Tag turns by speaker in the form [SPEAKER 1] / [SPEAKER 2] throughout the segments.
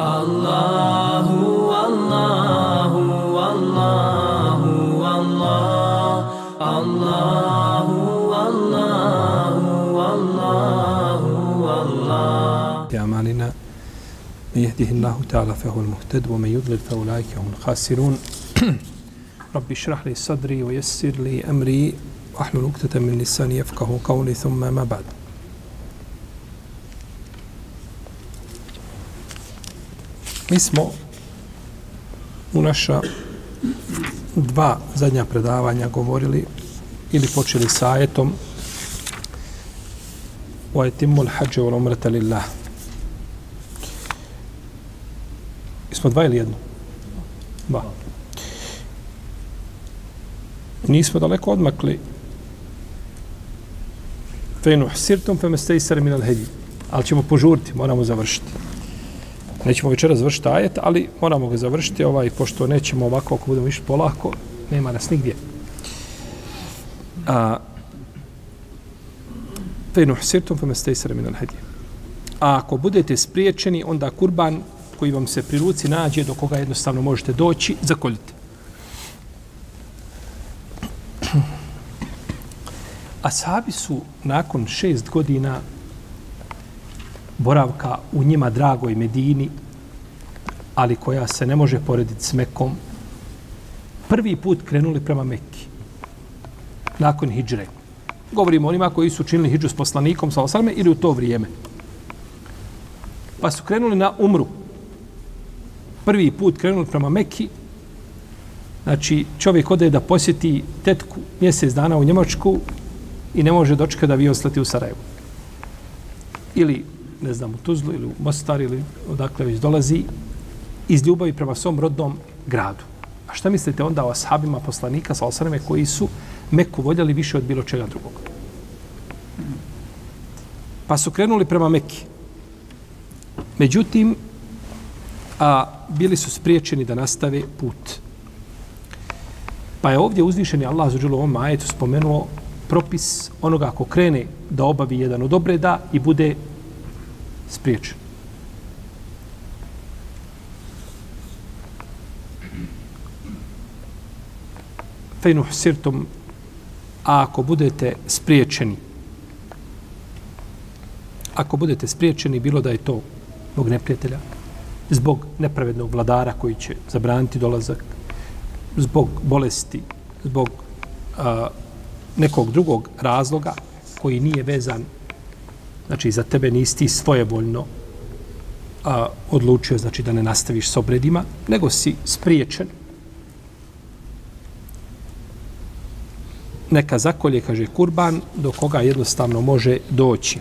[SPEAKER 1] Allahu, Allahu, Allahu, Allah, Allahu, Allahu, Allahu, Allah.
[SPEAKER 2] أعمالنا من يهده الله تعالى فهو المهتد ومن يضلل فأولئك هم الخاسرون. رب اشرح لي صدري ويسر لي أمري واحلل عقدة من لساني يفقه قولي ثم ما بعد. Mi smo u naša dva zadnja predavanja govorili ili počeli sa ajetom wa etimul hađe u umrata lillah. Smo dva ili jedno? Dva. Nismo daleko odmakli fenu sirtum fe mestej sar min al hedi. Ali ćemo požuriti, moramo završiti. Nećemo večera završiti ajet, ali moramo ga završiti, ovaj, pošto nećemo ovako, ako budemo išli polako, nema nas nigdje. A, Fenu sirtum fe mestej sar min al. A ako budete spriječeni, onda kurban koji vam se pri ruci nađe, do koga jednostavno možete doći, zakoljite. Asabi su nakon šest godina boravka u njima dragoj Medini, ali koja se ne može porediti s Mekom, prvi put krenuli prema Mekki. Nakon Hidžre. Govorimo onima koji su činili Hidžu s poslanikom, sa osalme, ili u to vrijeme. Pa su krenuli na umru. Prvi put krenuli prema Mekki, Znači, čovjek ode da posjeti tetku mjesec dana u Njemačku i ne može dočekati da vi sleti u Sarajevo. Ili, ne znam, u Tuzlu ili u Mostar ili odakle već dolazi iz ljubavi prema svom rodnom gradu. A šta mislite onda o ashabima poslanika sa osaname koji su Meku voljeli više od bilo čega drugog? Pa su krenuli prema Meki. Međutim, a bili su spriječeni da nastave put. Pa je ovdje uzvišeni Allah za dželu ovom ajetu spomenuo propis onoga ako krene da obavi jedan od obreda i bude spriječen. Fejnuh sirtom, a ako budete spriječeni, ako budete spriječeni, bilo da je to zbog neprijatelja, zbog nepravednog vladara koji će zabraniti dolazak, zbog bolesti, zbog a, nekog drugog razloga koji nije vezan, znači za tebe nisi ti svojevoljno a, odlučio znači da ne nastaviš s obredima, nego si spriječen. Neka zakolje, kaže kurban, do koga jednostavno može doći.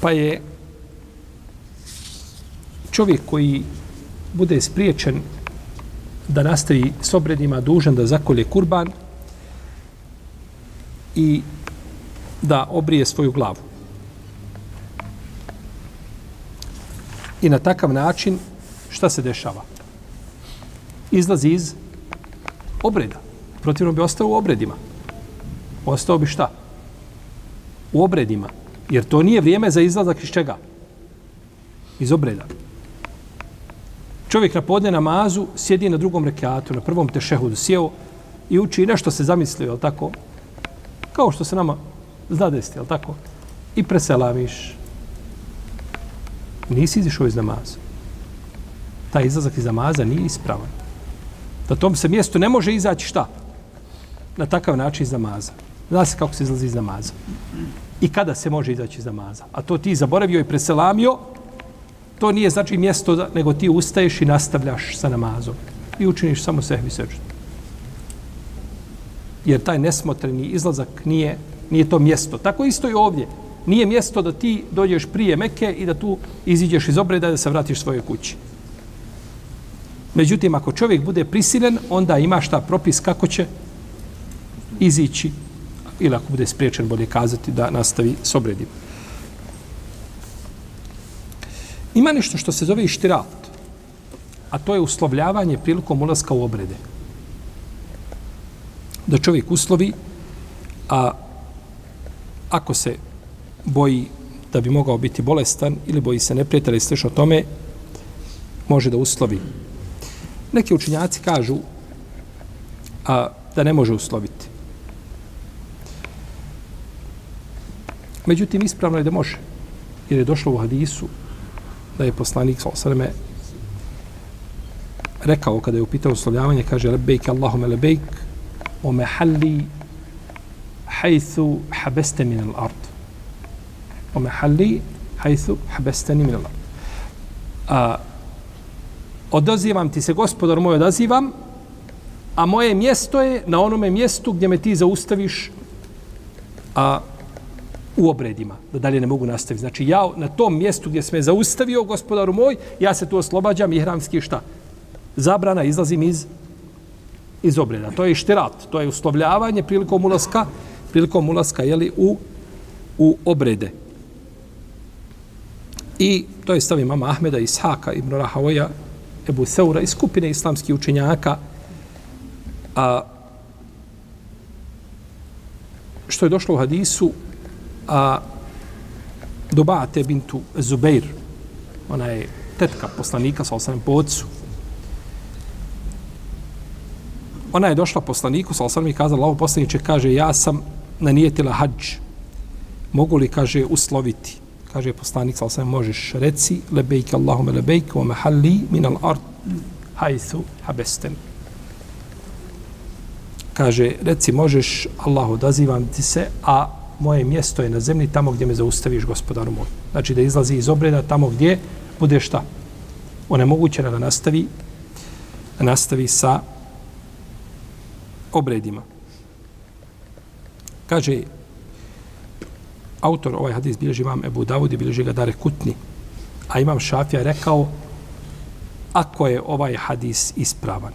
[SPEAKER 2] Pa je čovjek koji bude spriječen da nastavi s obredima dužan da zakolje kurban i da obrije svoju glavu. I na takav način šta se dešava? Izlazi iz obreda. Protivno bi ostao u obredima. Ostao bi šta? U obredima. Jer to nije vrijeme za izlazak iz čega? Iz obreda čovjek na podne namazu sjedi na drugom rekiatu, na prvom tešehudu, sjeo i uči nešto se zamislio, je tako? Kao što se nama zna desiti, jel tako? I preselaviš. Nisi izišao iz namaza. Taj izlazak iz namaza nije ispravan. Da tom se mjestu ne može izaći šta? Na takav način iz namaza. Zna se kako se izlazi iz namaza. I kada se može izaći iz namaza. A to ti zaboravio i preselamio, To nije znači mjesto, da, nego ti ustaješ i nastavljaš sa namazom. I učiniš samo sehvi seđu. Jer taj nesmotreni izlazak nije, nije to mjesto. Tako isto i ovdje. Nije mjesto da ti dođeš prije Meke i da tu iziđeš iz obreda da se vratiš svoje kući. Međutim, ako čovjek bude prisilen, onda ima šta propis kako će izići ili ako bude spriječen, bolje kazati da nastavi s obredima. Ima nešto što se zove ištirat, a to je uslovljavanje prilikom ulaska u obrede. Da čovjek uslovi, a ako se boji da bi mogao biti bolestan ili boji se neprijatelja i slično tome, može da uslovi. Neki učinjaci kažu a, da ne može usloviti. Međutim, ispravno je da može. Jer je došlo u hadisu da je poslanik sa rekao kada je upitao uslovljavanje, kaže lebejk Allahume lebejk o mehalli hajthu habeste min al ard. O mehalli hajthu habeste min al ard. A, odazivam ti se, gospodar moj, odazivam, a moje mjesto je na onome mjestu gdje me ti zaustaviš a, u obredima, da dalje ne mogu nastaviti. Znači, ja na tom mjestu gdje se me zaustavio, gospodaru moj, ja se tu oslobađam i hramski šta? Zabrana, izlazim iz, iz obreda. To je ištirat, to je uslovljavanje prilikom ulaska, prilikom ulaska, jeli, u, u obrede. I to je stavi mama Ahmeda, Ishaka, Ibn Rahavoja, Ebu Seura i skupine islamskih učenjaka, a, što je došlo u hadisu, a, Dubate bintu Zubeir, ona je tetka poslanika sa osanem po ocu. Ona je došla poslaniku sa osanem i kazala, ovo poslaniče kaže, ja sam nanijetila hađ. Mogu li, kaže, usloviti? kaže poslanik sallallahu alejhi možeš reci lebejke Allahumma lebejke, wa mahalli min al-ard haythu habasten kaže reci možeš Allahu odazivam ti se a moje mjesto je na zemlji tamo gdje me zaustaviš gospodaru moj znači da izlazi iz obreda tamo gdje bude šta onemogućena da nastavi da nastavi sa obredima kaže autor ovaj hadis bilježi imam Ebu Davud i bilježi ga Dare Kutni. A imam Šafija rekao, ako je ovaj hadis ispravan,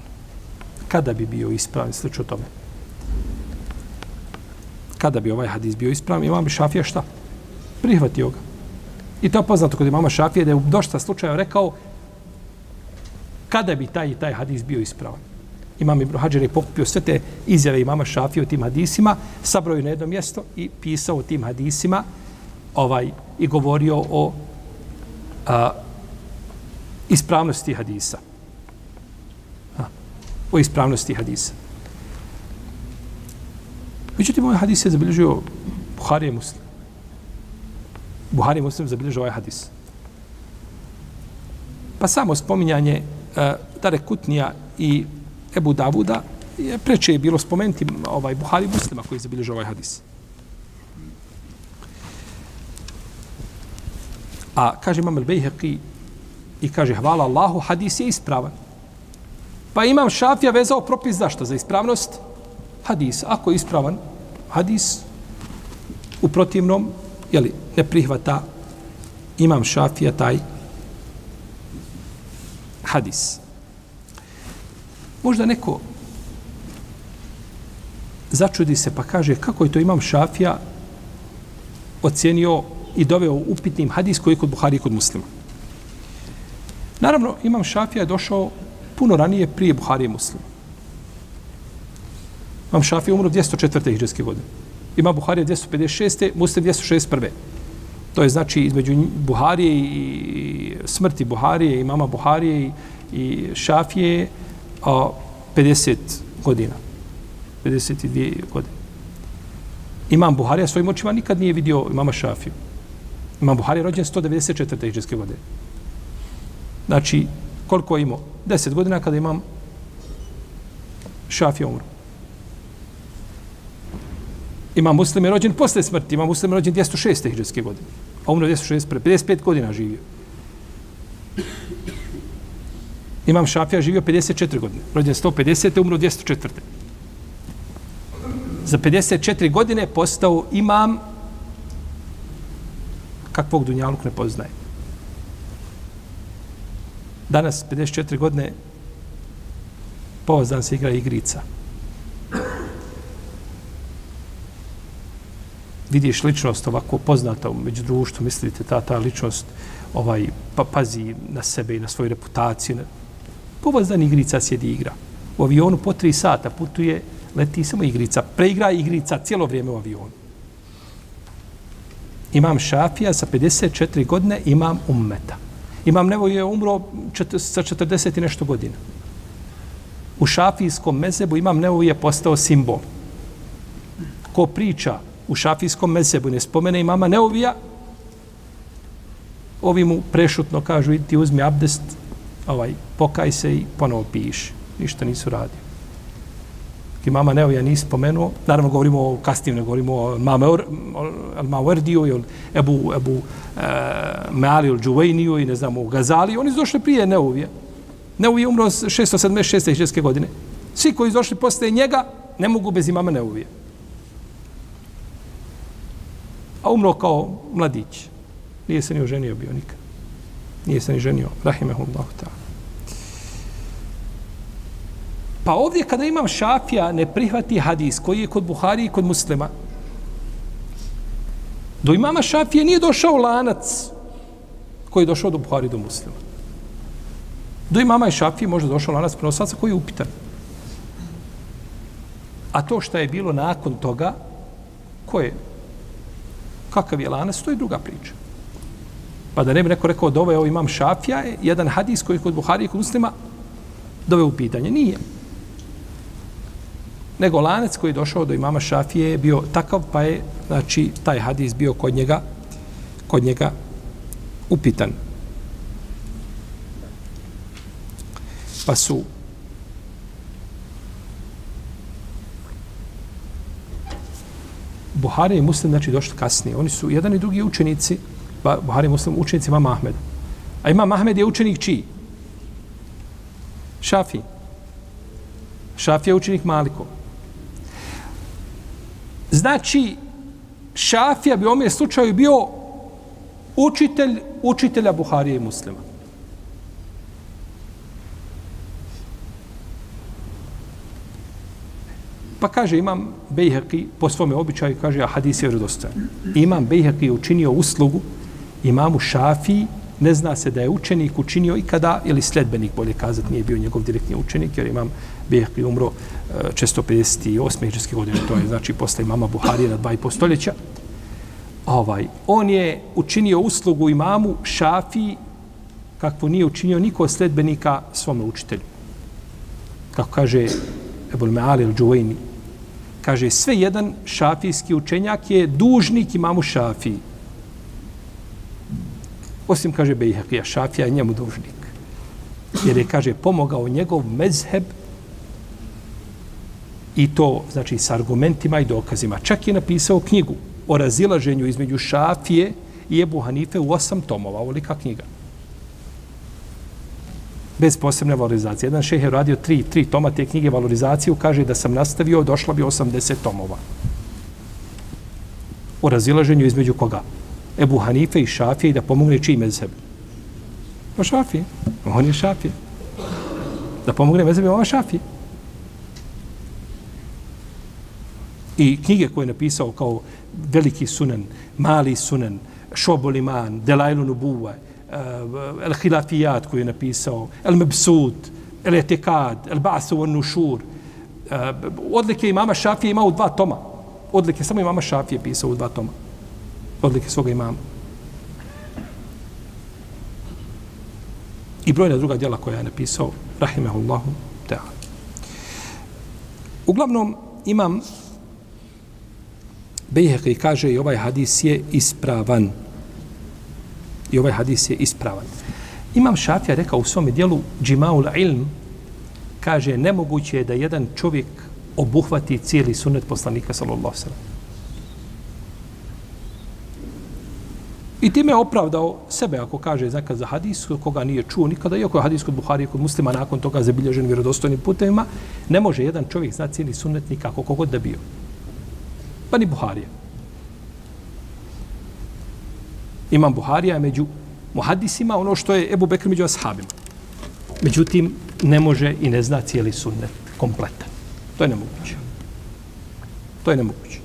[SPEAKER 2] kada bi bio ispravan, slično tome? Kada bi ovaj hadis bio ispravan, imam Šafija šta? Prihvatio ga. I to je poznato kod imama Šafije da je u došta slučaja rekao kada bi taj taj hadis bio ispravan. Imam Ibn Hađer je pokupio sve te izjave imama Šafije o tim hadisima, sabrao na jedno mjesto i pisao o tim hadisima ovaj, i govorio o a, ispravnosti hadisa. A, o ispravnosti hadisa. Međutim, ovaj hadis je zabilježio Buhari je muslim. Buhari je muslim zabilježio ovaj hadis. Pa samo spominjanje e, uh, Dare Kutnija i Ebu Davuda, je preče je bilo spomenuti ovaj Buhari muslima koji zabilježio ovaj hadis. A kaže imam al-Bejheqi i kaže hvala Allahu, hadis je ispravan. Pa imam šafija vezao propis zašto? Za ispravnost hadis. Ako je ispravan hadis, u protivnom, jeli, ne prihvata imam šafija taj hadis. Možda neko začudi se pa kaže kako je to imam šafija ocjenio i doveo upitnim hadis koji je kod Buhari i kod muslima. Naravno, imam šafija je došao puno ranije prije Buhari i muslima. Imam šafija umro 204. hiđarske godine. Ima Buhari 256. Muslim 261. To je znači između Buharije i smrti Buharije i mama Buharije i, i Šafije a, 50 godina. 52 godine. Imam Buharija svojim očima nikad nije vidio imama Šafiju. Imam Buharija rođen 194. iđeske godine. Znači, koliko je imao? 10 godina kada imam Šafija umro. Imam muslim je rođen posle smrti. Imam muslim je rođen 206. iđeske godine. A umro 261. 55 godina živio. Imam Šafija živio 54 godine. Rođen 150. umro 204. Za 54 godine postao imam kakvog dunjaluk ne poznaje. Danas, 54 godine, povazdan se igra igrica. Vidiš ličnost ovako poznata među društvu, mislite ta, ta ličnost ovaj, pa, pazi na sebe i na svoju reputaciju, povazdan igrica sjedi igra. U avionu po tri sata putuje, leti samo igrica. Preigra igrica cijelo vrijeme u avionu. imam Šafija sa 54 godine, imam ummeta. Imam Nevo je umro čet, sa 40 i nešto godina. U šafijskom mezebu imam Nevo je postao simbol. Ko priča u šafijskom mezebu ne spomene imama Neovija, ovi mu prešutno kažu, ti uzmi abdest, ovaj, pokaj se i ponovo piši. Ništa nisu mama Imama Neovija nisi spomenuo, naravno govorimo o kastim, ne govorimo o Maverdiju ili Ebu, Ebu e, Meali ili Džuvejniju i ne znamo o Gazali, oni su došli prije Neuvije. Neuvije umro 676. godine. Svi koji su došli posle njega ne mogu bez imama Neovija. A umro kao mladić. Nije se ni oženio bio nikad. Nije se ni ženio. Rahimehullahu ta'ala. Pa ovdje kada imam šafija ne prihvati hadis koji je kod Buhari i kod muslima, do imama šafije nije došao lanac koji je došao do Buhari do muslima. Do imama i šafije možda došao lanac prenosaca koji je upitan. A to što je bilo nakon toga, ko je, kakav je lanac, to je druga priča. Pa da ne bi neko rekao da ovo je imam šafija, je jedan hadis koji je kod Buhari i kod muslima doveo u pitanje. Nije nego lanac koji je došao do imama Šafije je bio takav, pa je znači, taj hadis bio kod njega, kod njega upitan. Pa su Buhari i Muslim znači došli kasnije. Oni su jedan i drugi učenici, Buhari Muslim učenici imam Ahmeda. A imam Ahmed je učenik čiji? Šafi. Šafi je učenik Malikov. Znači, Šafija bi u ovome slučaju bio učitelj učitelja Buharije i muslima. Pa kaže, imam Bejheki, po svome običaju, kaže, a hadis je vjerodostojan. Imam Bejheki učinio uslugu imamu Šafi ne zna se da je učenik učinio i kada, ili sledbenik, bolje kazati, nije bio njegov direktni učenik, jer imam Behkli umro e, 658. hiđarske godine, to je znači posle imama Buharije na dva i po stoljeća. Ovaj, on je učinio uslugu imamu Šafi kakvu nije učinio niko sledbenika svom učitelju. Kako kaže Ebul Meali al-Đuvajni, kaže sve jedan šafijski učenjak je dužnik imamu Šafiji Osim, kaže Bejhekija, Šafija je njemu dužnik. Jer je, kaže, pomogao njegov mezheb i to, znači, s argumentima i dokazima. Čak je napisao knjigu o razilaženju između Šafije i Ebu Hanife u osam tomova, ovolika knjiga. Bez posebne valorizacije. Jedan šehe radio tri, tri toma te knjige valorizaciju, kaže da sam nastavio, došla bi 80 tomova. O razilaženju između koga? Ebu Hanife i Šafije i da pomogne čiji mezheb? Pa Šafije. On je Šafije. Da pomogne mezheb je ova Šafije. I knjige koje je napisao kao veliki sunan, mali sunan, Šoboliman, Delajlu nubuva, eh, El Hilafijat koji je napisao, El Mebsud, El Etekad, El Basu on Nušur. Eh, odlike imama Šafije ima u dva toma. Odlike samo imama Šafije pisao u dva toma odlike svoga imama. I brojna druga djela koja je napisao, rahimehullahu ta'ala. Uglavnom, imam Bejheqi kaže i ovaj hadis je ispravan. I ovaj hadis je ispravan. Imam Šafija rekao u svom dijelu Džimaul ilm, kaže nemoguće je da jedan čovjek obuhvati cijeli sunnet poslanika sallallahu sallam. I time je opravdao sebe, ako kaže zakaz za hadis, koga nije čuo nikada, iako je hadis kod Buhari kod muslima nakon toga zabilježen vjerodostojnim putevima, ne može jedan čovjek znati cijeli sunnet nikako, kogod da bio. Pa ni Buharija. Imam Buharija među muhadisima ono što je Ebu Bekr među ashabima. Međutim, ne može i ne zna cijeli sunnet kompletan. To je nemoguće. To je nemoguće.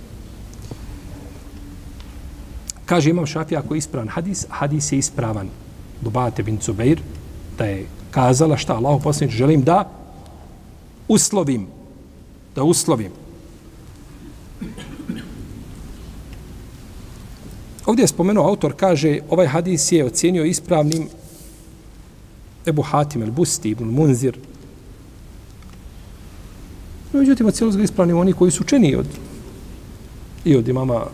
[SPEAKER 2] Kaže imam šafija ako je ispravan hadis, hadis je ispravan. Dubate bin Cubeir, da je kazala šta Allah posljednič, želim da uslovim, da uslovim. Ovdje je spomenuo, autor kaže, ovaj hadis je ocjenio ispravnim Ebu Hatim el Busti, Ibn Munzir. No, međutim, ocjenio ga ispravnim oni koji su učeni od i od imama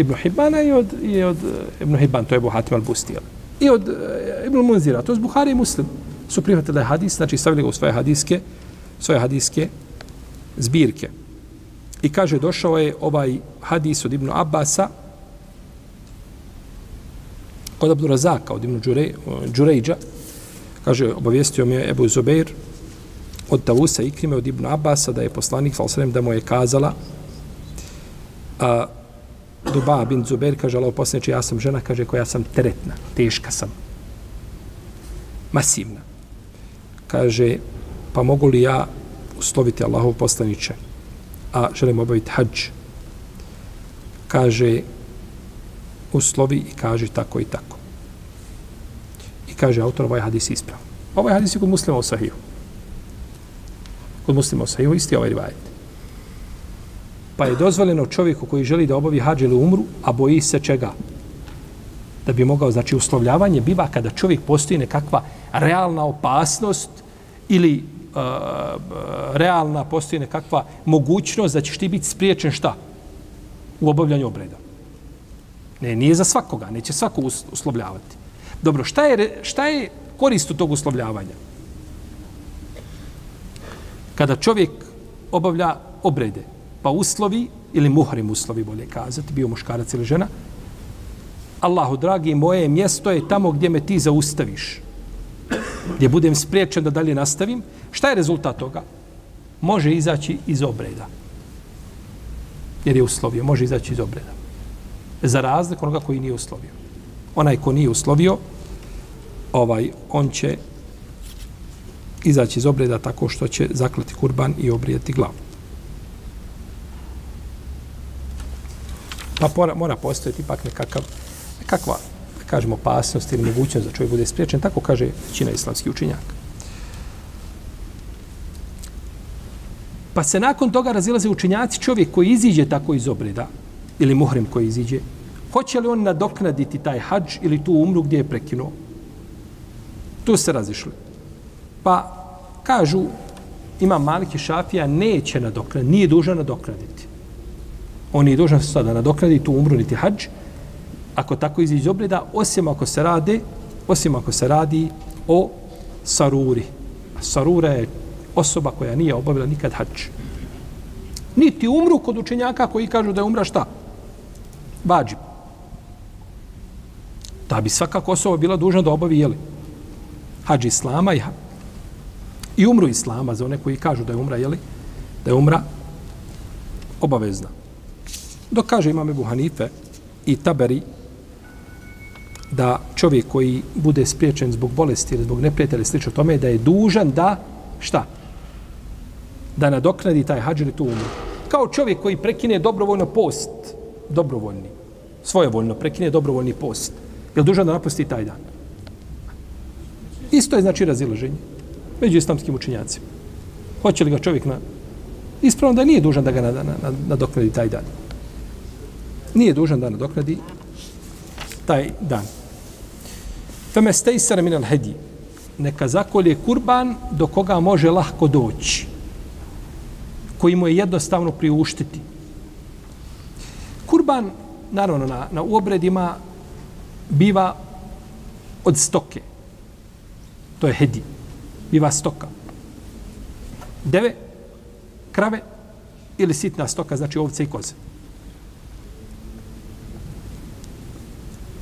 [SPEAKER 2] Ibn Hibana i od, i od e, Ibn Hibban, to je Ebu Hatim al-Busti, I od e, Ibn Munzira, to je Buhari i Muslim. Su prihvatili hadis, znači stavili ga u svoje hadiske, svoje hadiske zbirke. I kaže, došao je ovaj hadis od Ibn Abbasa, kod Abdu Razaka, od Ibn Đurejđa, kaže, obavijestio mi je Ebu Zubeir od Tavusa Ikrime, od Ibn Abbasa, da je poslanik, sal da mu je kazala, a, Duba bin Zuber, kaže, Allah posljedniče, ja sam žena, kaže, koja sam teretna, teška sam, masivna. Kaže, pa mogu li ja usloviti Allahov poslaniče, a želim obaviti hađ? Kaže, uslovi i kaže tako i tako. I kaže autor, ovaj hadis ispravan. Ovaj hadis je kod muslima u sahiju. Kod muslima u sahiju isti ovaj rivajet. Pa je dozvoljeno čovjeku koji želi da obavi hađ ili umru, a boji se čega? Da bi mogao, znači uslovljavanje biva kada čovjek postoji nekakva realna opasnost ili uh, realna postoji nekakva mogućnost da ćeš ti biti spriječen šta? U obavljanju obreda. Ne, nije za svakoga, neće svako uslovljavati. Dobro, šta je, šta je korist u tog uslovljavanja? Kada čovjek obavlja obrede, pa uslovi, ili muhrim uslovi, bolje kazati, bio muškarac ili žena, Allahu, dragi, moje mjesto je tamo gdje me ti zaustaviš. Gdje budem spriječen da dalje nastavim. Šta je rezultat toga? Može izaći iz obreda. Jer je uslovio, može izaći iz obreda za razliku onoga koji nije uslovio. Onaj ko nije uslovio, ovaj, on će izaći iz obreda tako što će zaklati kurban i obrijeti glavu. Pa mora, mora postojati ipak nekakav, nekakva, da kažemo, opasnost ili mogućnost da čovjek bude spriječen, tako kaže većina islamskih učinjaka. Pa se nakon toga razilaze učinjaci čovjek koji iziđe tako iz obreda, ili muhrim koji iziđe, hoće li on nadoknaditi taj hađ ili tu umru gdje je prekinuo? Tu se razišli. Pa kažu, ima Maliki Šafija, neće nadoknaditi, nije dužan nadoknaditi. On je dužan sada da nadoknadi tu umru niti hađ, ako tako iziđe obreda, osim ako se rade, osim ako se radi o saruri. Sarura je osoba koja nije obavila nikad hađ. Niti umru kod učenjaka koji kažu da je umra šta? Bađi. Da bi svakako osoba bila dužna da obavi, jeli, hađ islama i, i umru islama, za one koji kažu da je umra, jeli, da je umra obavezna. Dok kaže imam Ebu Hanife i Taberi da čovjek koji bude spriječen zbog bolesti ili zbog neprijatelja slično tome, da je dužan da, šta? Da nadoknadi taj hađ ili tu umru. Kao čovjek koji prekine dobrovoljno post, dobrovoljni, svojevoljno prekine dobrovoljni post, je dužan da napusti taj dan? Isto je znači razilaženje među islamskim učinjacima. Hoće li ga čovjek na... Ispravno da nije dužan da ga nadoknadi na, na taj dan. Nije dužan da nadoknadi taj dan. Feme ste min al hedi. Neka zakolje kurban do koga može lahko doći. Koji mu je jednostavno priuštiti. Kurban, naravno, na, na uobredima biva od stoke. To je hedi. Biva stoka. Deve, krave ili sitna stoka, znači ovce i koze.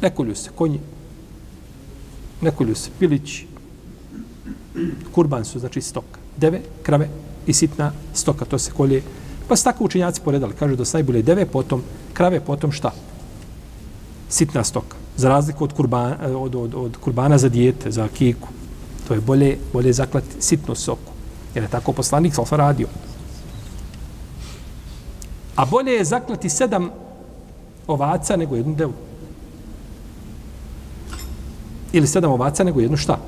[SPEAKER 2] Ne kolju se konji, ne kolju se pilići, kurban su, znači stoka. Deve, krave i sitna stoka, to se kolje. Pa su tako učenjaci poredali, kažu da najbolje deve, potom krave, potom šta? Sitna stoka za razliku od kurbana, od, od, od kurbana za dijete, za kiku. To je bolje, bolje zaklati sitnu soku. Jer je tako poslanik sa radio. A bolje je zaklati sedam ovaca nego jednu devu. Ili sedam ovaca nego jednu šta?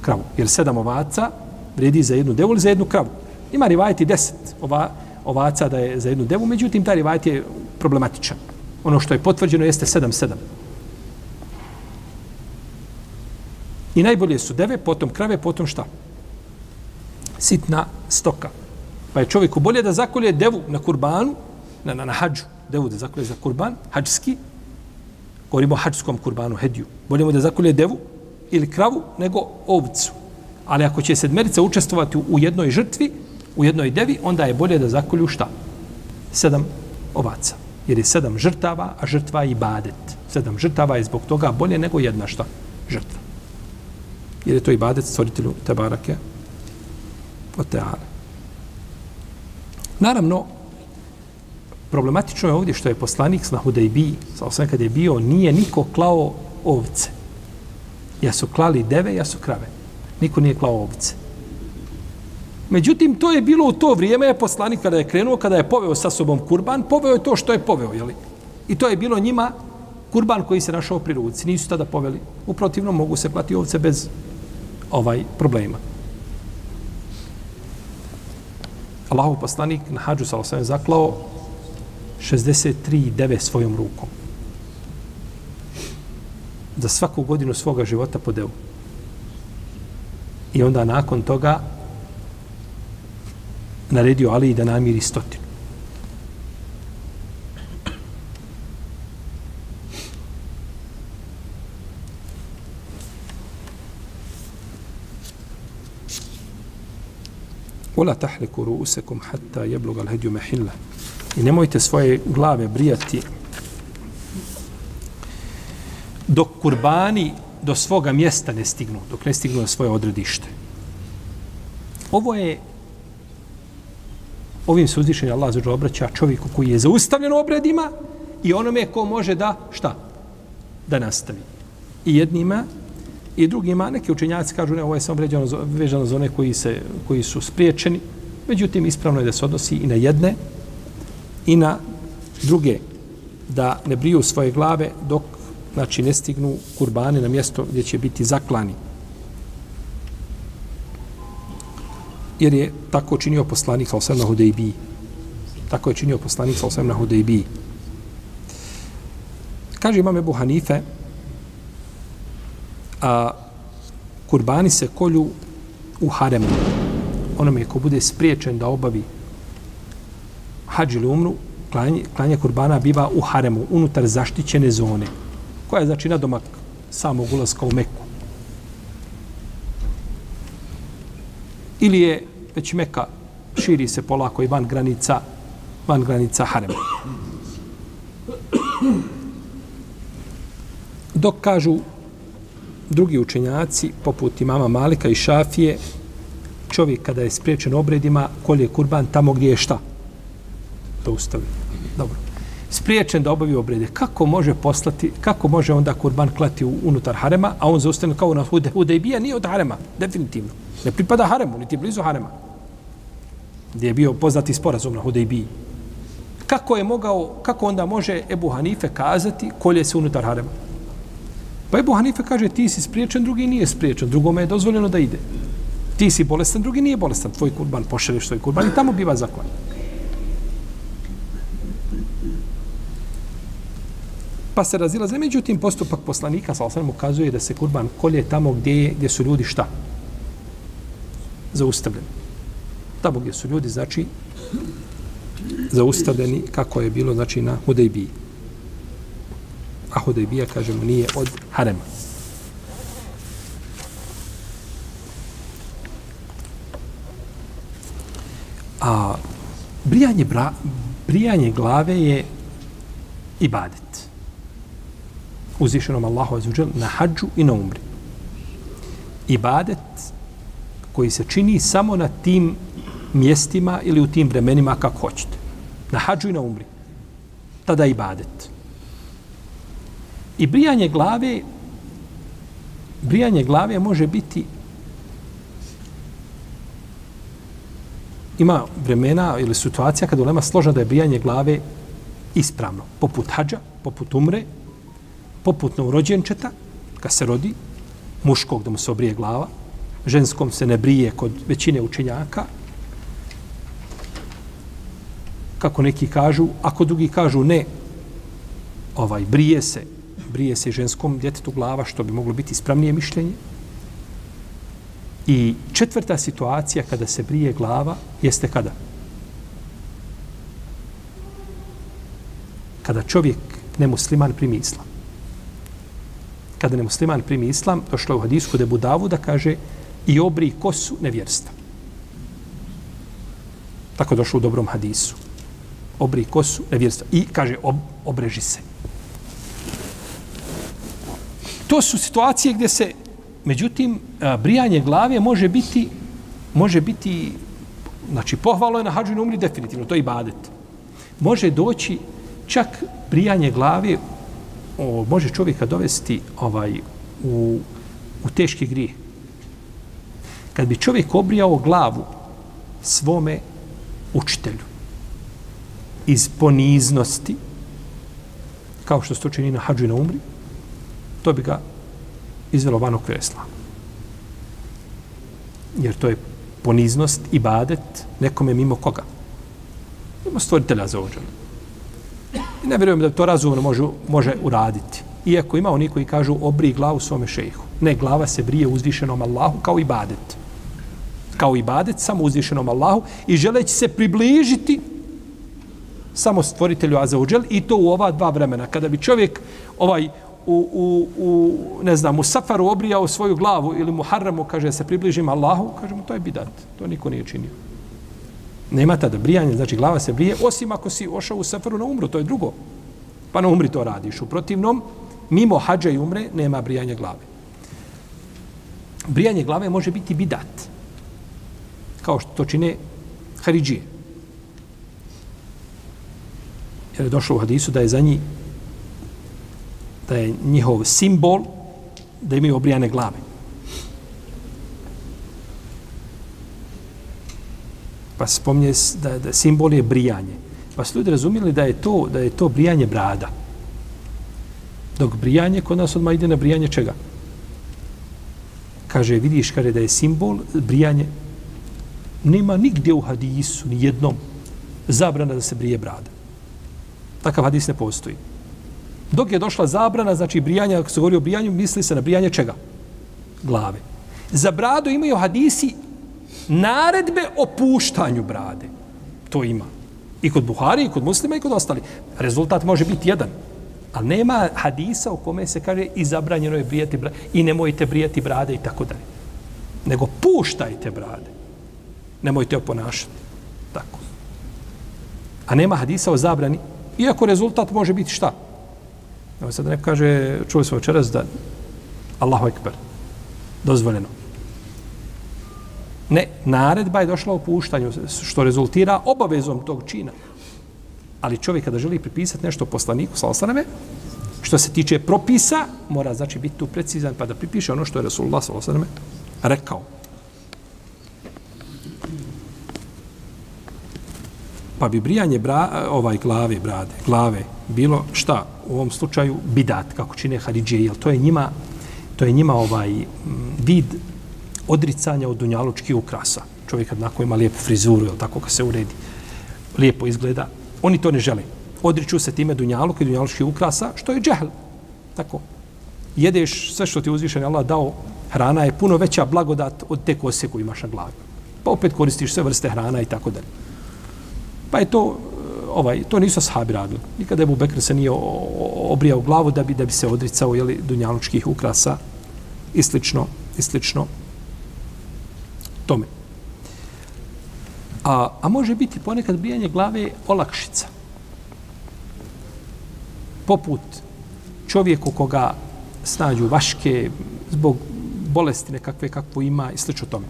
[SPEAKER 2] Kravu. Jer sedam ovaca vredi za jednu devu ili za jednu kravu. Ima rivajti deset ova, ovaca da je za jednu devu, međutim, taj rivajet je problematičan. Ono što je potvrđeno jeste 7-7. I najbolje su deve, potom krave, potom šta? Sitna stoka. Pa je čovjeku bolje da zakolje devu na kurbanu, na, na, na hađu, devu da zakolje za kurban, hađski, govorimo o hađskom kurbanu, hedju. Bolje mu da zakolje devu ili kravu nego ovcu. Ali ako će sedmerica učestvovati u jednoj žrtvi, u jednoj devi, onda je bolje da zakolju šta? Sedam ovaca. Jer je sedam žrtava, a žrtva je ibadet. Sedam žrtava je zbog toga bolje nego jedna šta? Žrtva. Jer je to ibadet stvoritelju Tebarake od Teala. Naravno, problematično je ovdje što je poslanik na Hudejbi, sa osam kad je bio, nije niko klao ovce. Ja su klali deve, ja su krave. Niko nije klao ovce. Međutim, to je bilo u to vrijeme, je poslanik kada je krenuo, kada je poveo sa sobom kurban, poveo je to što je poveo, jeli? I to je bilo njima kurban koji se našao pri ruci. Nisu tada poveli. U protivnom mogu se klati ovce bez ovaj problema. Allahov poslanik na hađu sa osam zaklao 63 deve svojom rukom. Za svaku godinu svoga života po devu. I onda nakon toga naredio Ali da namiri stotinu. Ola tahliku ruusekum hatta jeblog al-hedju mehilla. I nemojte svoje glave brijati dok kurbani do svoga mjesta ne stignu, dok ne stignu na svoje odredište. Ovo je ovim se uzvišenje Allah zađe obraća čovjeku koji je zaustavljen obredima i onome ko može da, šta? Da nastavi. I jednima i drugima, neki učenjaci kažu ne, ovo je samo vređano, vezano za one koji, se, koji su spriječeni, međutim ispravno je da se odnosi i na jedne i na druge da ne briju svoje glave dok znači ne stignu kurbane na mjesto gdje će biti zaklani. Jer je tako činio poslanik sa osam na Hudejbiji. Tako je činio poslanik sa osam na Hudejbiji. Kaže imam Ebu Hanife, a kurbani se kolju u haremu. Onome ko bude spriječen da obavi hađi ili umru, klanje, klanje kurbana biva u haremu, unutar zaštićene zone, koja je znači na domak samog ulaska u Meku. Ili je već Meka širi se polako i van granica, van granica harema. Dok kažu drugi učenjaci, poput imama Malika i Šafije, čovjek kada je spriječen obredima, kolje kurban tamo gdje je šta? Da ustavi. Dobro. Spriječen da obavi obrede. Kako može poslati, kako može onda kurban klati unutar harema, a on zaustane kao na hude, hude i bija nije od harema, definitivno. Ne pripada haremu, niti blizu harema. Gdje je bio poznati sporazum na Hudejbiji. Kako je mogao, kako onda može Ebu Hanife kazati kolje se unutar harema? Pa Ebu Hanife kaže ti si spriječen, drugi nije spriječen, drugome je dozvoljeno da ide. Ti si bolestan, drugi nije bolestan, tvoj kurban, pošalješ svoj kurban i tamo biva zakon. Pa se razilaze, međutim postupak poslanika sa osanem ukazuje da se kurban kolje tamo gdje, je, gdje su ljudi šta? Zaustavljeni. Tamo gdje su ljudi, znači, zaustavljeni kako je bilo, znači, na Hudejbiji a Hudejbija, kažemo, nije od harema. A brijanje, bra, brijanje glave je ibadet. Uzvišenom Allahu azuđel na hađu i na umri. Ibadet koji se čini samo na tim mjestima ili u tim vremenima kako hoćete. Na hađu i na umri. Tada ibadet. I brijanje glave brijanje glave može biti ima vremena ili situacija kada ulema složna da je brijanje glave ispravno. Poput hađa, poput umre, poput novorođenčeta, kad se rodi, muškog da mu se obrije glava, ženskom se ne brije kod većine učenjaka, kako neki kažu, ako drugi kažu ne, ovaj brije se, brije se ženskom djetetu glava, što bi moglo biti ispravnije mišljenje. I četvrta situacija kada se brije glava jeste kada? Kada čovjek nemusliman primi islam. Kada nemusliman primi islam, došlo je u hadisku da Budavu da kaže i obri kosu nevjerstva. Tako došlo u dobrom hadisu. Obri kosu nevjerstva. I kaže ob, obreži se. To su situacije gdje se Međutim, brijanje glave može biti, može biti, znači pohvalo je na hađu i umri definitivno, to je ibadet. Može doći čak brijanje glave, o, može čovjeka dovesti ovaj, u, u teški grije. Kad bi čovjek obrijao glavu svome učitelju iz poniznosti, kao što se to čini na hađu i na umri, to bi ga izvelo van okvira islama. Jer to je poniznost i badet nekome mimo koga? Mimo stvoritelja za ođer. I ne vjerujem da to razumno može, može uraditi. Iako ima oni koji kažu obri glavu svome šejhu. Ne, glava se brije uzvišenom Allahu kao i badet. Kao i badet, samo uzvišenom Allahu i želeći se približiti samo stvoritelju Azzawajal i to u ova dva vremena. Kada bi čovjek ovaj u, u, u, ne znam, u safaru obrijao svoju glavu ili mu haramu, kaže, se približim Allahu, kaže mu, to je bidat. To niko nije činio. Nema tada brijanje, znači glava se brije, osim ako si ošao u safaru na umru, to je drugo. Pa na umri to radiš. U protivnom, mimo hađa i umre, nema brijanja glave. Brijanje glave može biti bidat. Kao što to čine Haridžije. Jer je došlo u hadisu da je za njih da je njihov simbol da imaju obrijane glave. Pa se spomnje da, da simbol je brijanje. Pa su ljudi razumijeli da je to da je to brijanje brada. Dok brijanje kod nas odmah ide na brijanje čega? Kaže, vidiš kaže da je simbol brijanje nema nigdje u hadisu, ni jednom zabrana da se brije brada. Takav hadis ne postoji. Dok je došla zabrana, znači brijanja, ako se govori o brijanju, misli se na brijanje čega? Glave. Za bradu imaju hadisi naredbe o puštanju brade. To ima. I kod Buhari, i kod muslima, i kod ostali. Rezultat može biti jedan. Ali nema hadisa u kome se kaže i zabranjeno je brijati brade, i nemojte brijati brade i tako dalje. Nego puštajte brade. Nemojte oponašati. Tako. A nema hadisa o zabrani, iako rezultat može biti šta? Evo sad neko kaže, čuli smo večeras da Allahu Ekber, dozvoljeno. Ne, naredba je došla u puštanju, što rezultira obavezom tog čina. Ali čovjek kada želi pripisati nešto poslaniku, salasaname, što se tiče propisa, mora znači biti tu precizan pa da pripiše ono što je Rasulullah salasaname rekao. Pa bi brijanje bra, ovaj glave, brade, glave, bilo šta u ovom slučaju bidat kako čine Haridžije jer to je njima to je njima ovaj mm, vid odricanja od dunjalučkih ukrasa. Čovjek kad nakon ima lijepu frizuru jel tako kad se uredi lijepo izgleda. Oni to ne žele. Odriču se time dunjaluk i dunjalučkih ukrasa što je džehl. Tako. Jedeš sve što ti uzvišen Allah dao hrana je puno veća blagodat od te kose koju imaš na glavi. Pa opet koristiš sve vrste hrana i tako dalje. Pa je to ovaj to nisu sahabi radili. Nikada je Abu Bekr se nije obrijao glavu da bi da bi se odricao je li dunjalučkih ukrasa i slično i slično tome. A, a može biti ponekad brijanje glave olakšica. Poput čovjeku koga snađu vaške zbog bolesti nekakve kakvu ima i slično tome.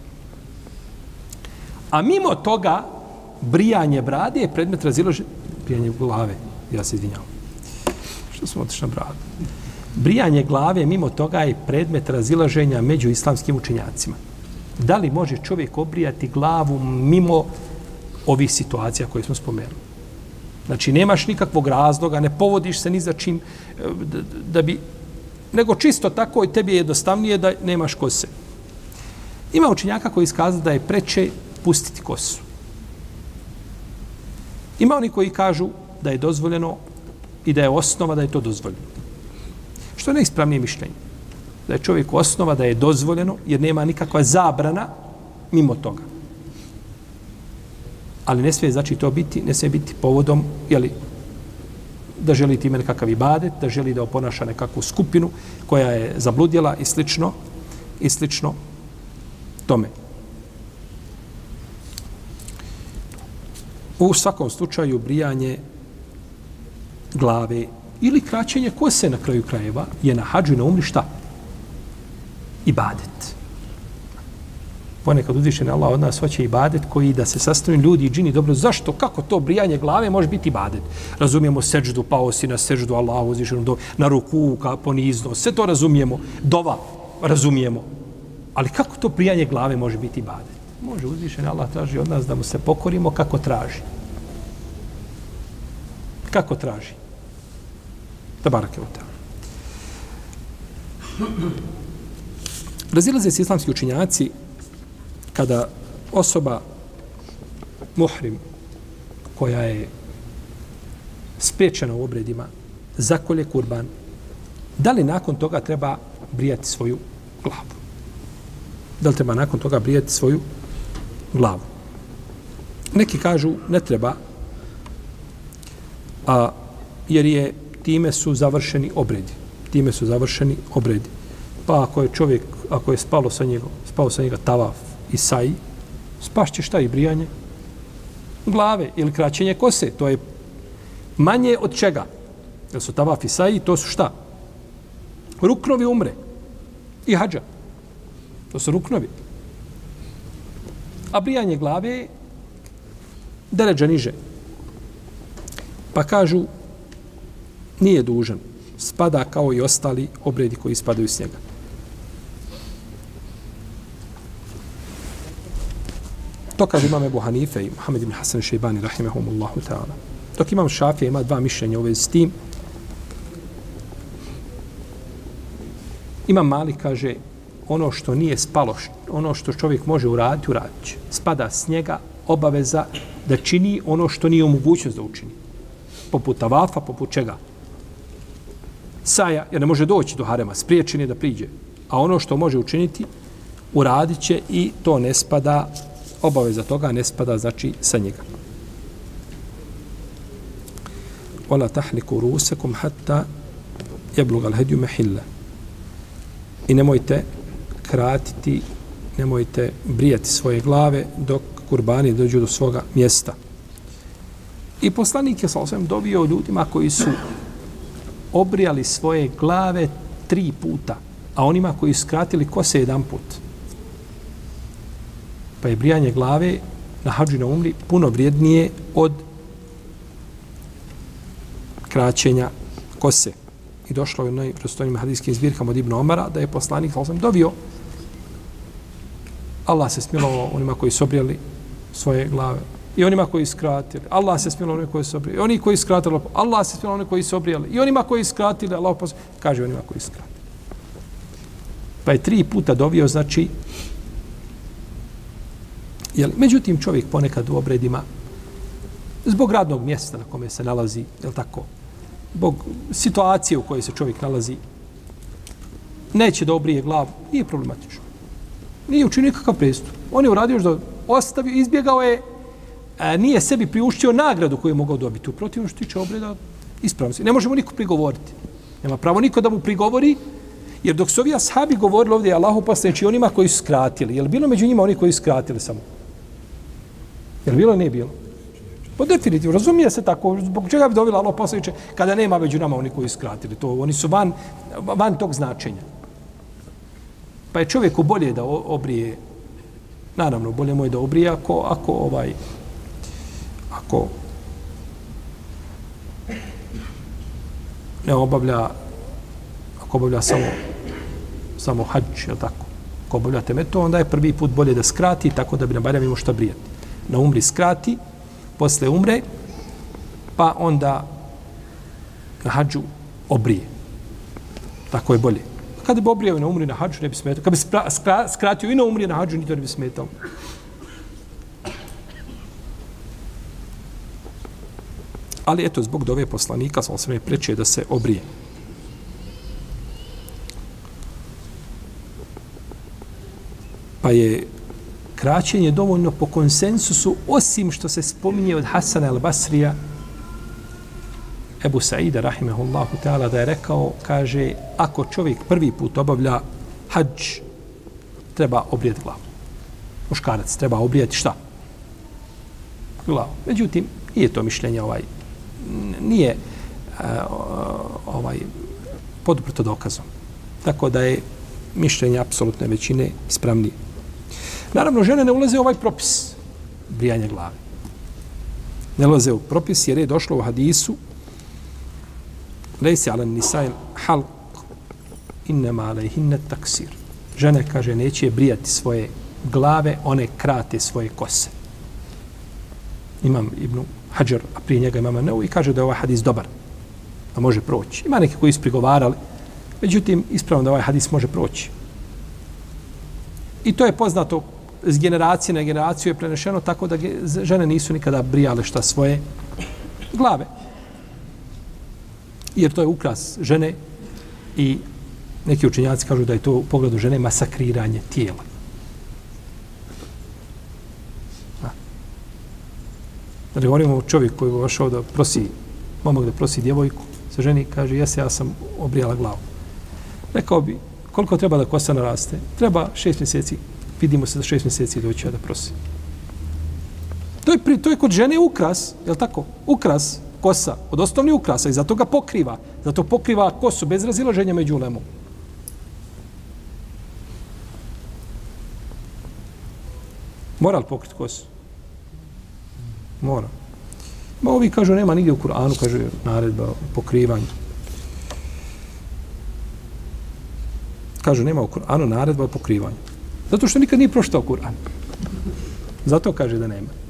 [SPEAKER 2] A mimo toga, brijanje brade je predmet razilaženja brijanje glave. Ja se izvinjavam. Što smo otišli na bradu? Brijanje glave mimo toga je predmet razilaženja među islamskim učenjacima. Da li može čovjek obrijati glavu mimo ovih situacija koje smo spomenuli? Znači, nemaš nikakvog razloga, ne povodiš se ni za čim e, da, da bi... Nego čisto tako i tebi je jednostavnije da nemaš kose. Ima učenjaka koji iskaza da je preče pustiti kosu. Ima oni koji kažu da je dozvoljeno i da je osnova da je to dozvoljeno. Što je najispravnije mišljenje? Da je čovjek osnova da je dozvoljeno jer nema nikakva zabrana mimo toga. Ali ne sve znači to biti, ne sve biti povodom, jeli, da želi time nekakav ibadet, da želi da oponaša nekakvu skupinu koja je zabludjela i slično, i slično tome. U svakom slučaju brijanje glave ili kraćenje kose na kraju krajeva je na hađu i na umri šta? Ibadet. Ponekad uzvišen Allah od nas hoće ibadet koji da se sastavim ljudi i džini dobro. Zašto? Kako to brijanje glave može biti ibadet? Razumijemo seđdu, pao si na seđdu Allah uzvišenu do, na ruku, ka ponizno. Sve to razumijemo. Dova razumijemo. Ali kako to brijanje glave može biti ibadet? Može uzvišen Allah traži od nas da mu se pokorimo kako traži. Kako traži? Da barake u tamo. Razilaze se islamski učinjaci kada osoba muhrim koja je spriječena u obredima zakolje kurban, da li nakon toga treba brijati svoju glavu? Da li treba nakon toga brijati svoju glavu? Neki kažu ne treba, a, jer je time su završeni obredi. Time su završeni obredi. Pa ako je čovjek, ako je spalo sa njega, spao sa njega tavaf i saji, spašće šta i brijanje? Glave ili kraćenje kose. To je manje od čega? Jer su tavaf i saji, to su šta? Ruknovi umre. I hađa. To su ruknovi. A brijanje glave je deređa niže. Pa kažu, nije dužan. Spada kao i ostali obredi koji spadaju s njega. To kaže imam Ebu Hanife i Muhammed ibn Hasan Šeibani, rahimahumullahu ta'ala. Dok imam Šafija, ima dva mišljenja u vezi s tim. Imam Malik kaže, ono što nije spalo, ono što čovjek može uraditi, uradit će. Spada s njega obaveza da čini ono što nije u mogućnost da učini. Poput tavafa, poput čega? Saja, jer ne može doći do harema, spriječen je da priđe. A ono što može učiniti, uradit će i to ne spada obaveza toga ne spada znači sa njega. Wala tahliku rusekum hatta jebluga l'hedju mehille. I nemojte kratiti, nemojte brijati svoje glave dok kurbani dođu do svoga mjesta. I poslanik je sa osvijem dobio ljudima koji su obrijali svoje glave tri puta, a onima koji su skratili kose jedan put pa je brijanje glave na hađu na umri puno vrijednije od kraćenja kose. I došlo je u najprostojnim hadijskim zbirkama od Ibn Omara da je poslanik sam dobio Allah se smilovao onima koji su obrijali svoje glave i onima koji skratili. Allah se smilovao onima koji su obrijali. I oni koji skratili, Allah se smilovao onima koji su obrijali. I onima koji skratili, Allah posl... kaže onima koji skratili. Pa je tri puta dovio, znači, Jel, međutim, čovjek ponekad u obredima, zbog radnog mjesta na kome se nalazi, jel tako, zbog situacije u kojoj se čovjek nalazi, neće da obrije glavu, nije problematično. Nije učinio nikakav prestup. On je uradio što ostavio, izbjegao je, a, nije sebi priuštio nagradu koju je mogao dobiti. U protivnom što tiče obreda, ispravno se. Ne možemo niko prigovoriti. Nema pravo niko da mu prigovori, jer dok su ovi ashabi govorili ovdje Allahu poslaniči onima koji su skratili, je li bilo među njima oni koji su skratili samo? Je li bilo ili nije bilo? Po pa definitivno, razumije se tako, zbog čega bi dovila Allah poslaniče, kada nema među nama oni koji skratili to, oni su van, van tog značenja. Pa je čovjeku bolje da obrije, naravno, bolje mu je da obrije ako, ako ovaj, ako ne obavlja, ako obavlja samo, samo hađ, je tako? Ako obavlja temeto, onda je prvi put bolje da skrati, tako da bi na barem imao šta brijati na umri skrati, posle umre, pa onda na hađu obrije. Tako je bolje. Kada bi obrijao na umri na hađu, ne bi smetao. Kada bi skratio i na umri na hađu, nito ne bi smetao. Ali eto, zbog dove poslanika, sam sve preče da se obrije. Pa je kraćenje dovoljno po konsensusu, osim što se spominje od Hasana al-Basrija, Ebu Saida, rahimehullahu ta'ala, da je rekao, kaže, ako čovjek prvi put obavlja hađ, treba obrijeti glavu. Muškarac treba obrijeti šta? Glavu. Međutim, nije to mišljenje ovaj, nije uh, ovaj poduprto dokazom. Tako da je mišljenje apsolutne većine ispravnije. Naravno, žene ne ulaze u ovaj propis brijanja glave. Ne ulaze u propis jer je došlo u hadisu Lejse ala nisaj halq innema alejhinne taksir. Žene, kaže, neće brijati svoje glave, one krate svoje kose. Imam Ibn Hajar, a prije njega imam Neu, i kaže da je ovaj hadis dobar, da može proći. Ima neki koji isprigovarali, međutim, ispravno da ovaj hadis može proći. I to je poznato s generacije na generaciju je prenešeno tako da žene nisu nikada brijale šta svoje glave. Jer to je ukras žene i neki učenjaci kažu da je to u pogledu žene masakriranje tijela. Da ne govorimo o čovjeku koji je vašao da prosi, momak da prosi djevojku, sa ženi kaže, jesi, ja sam obrijala glavu. Rekao bi, koliko treba da kosa naraste? Treba šest mjeseci. Vidimo se za šest mjeseci doći da prosi. To je, pri, to je kod žene ukras, je li tako? Ukras kosa, od osnovnih ukrasa i zato ga pokriva. Zato pokriva kosu bez razilaženja među lemu. Mora li pokriti kosu? Mora. Ma ovi kažu, nema nigdje u Kur'anu, kaže naredba o pokrivanju. Kažu, nema u Kur'anu naredba o pokrivanju. Zato što nikad nije proštao Kur'an. Zato kaže da nema.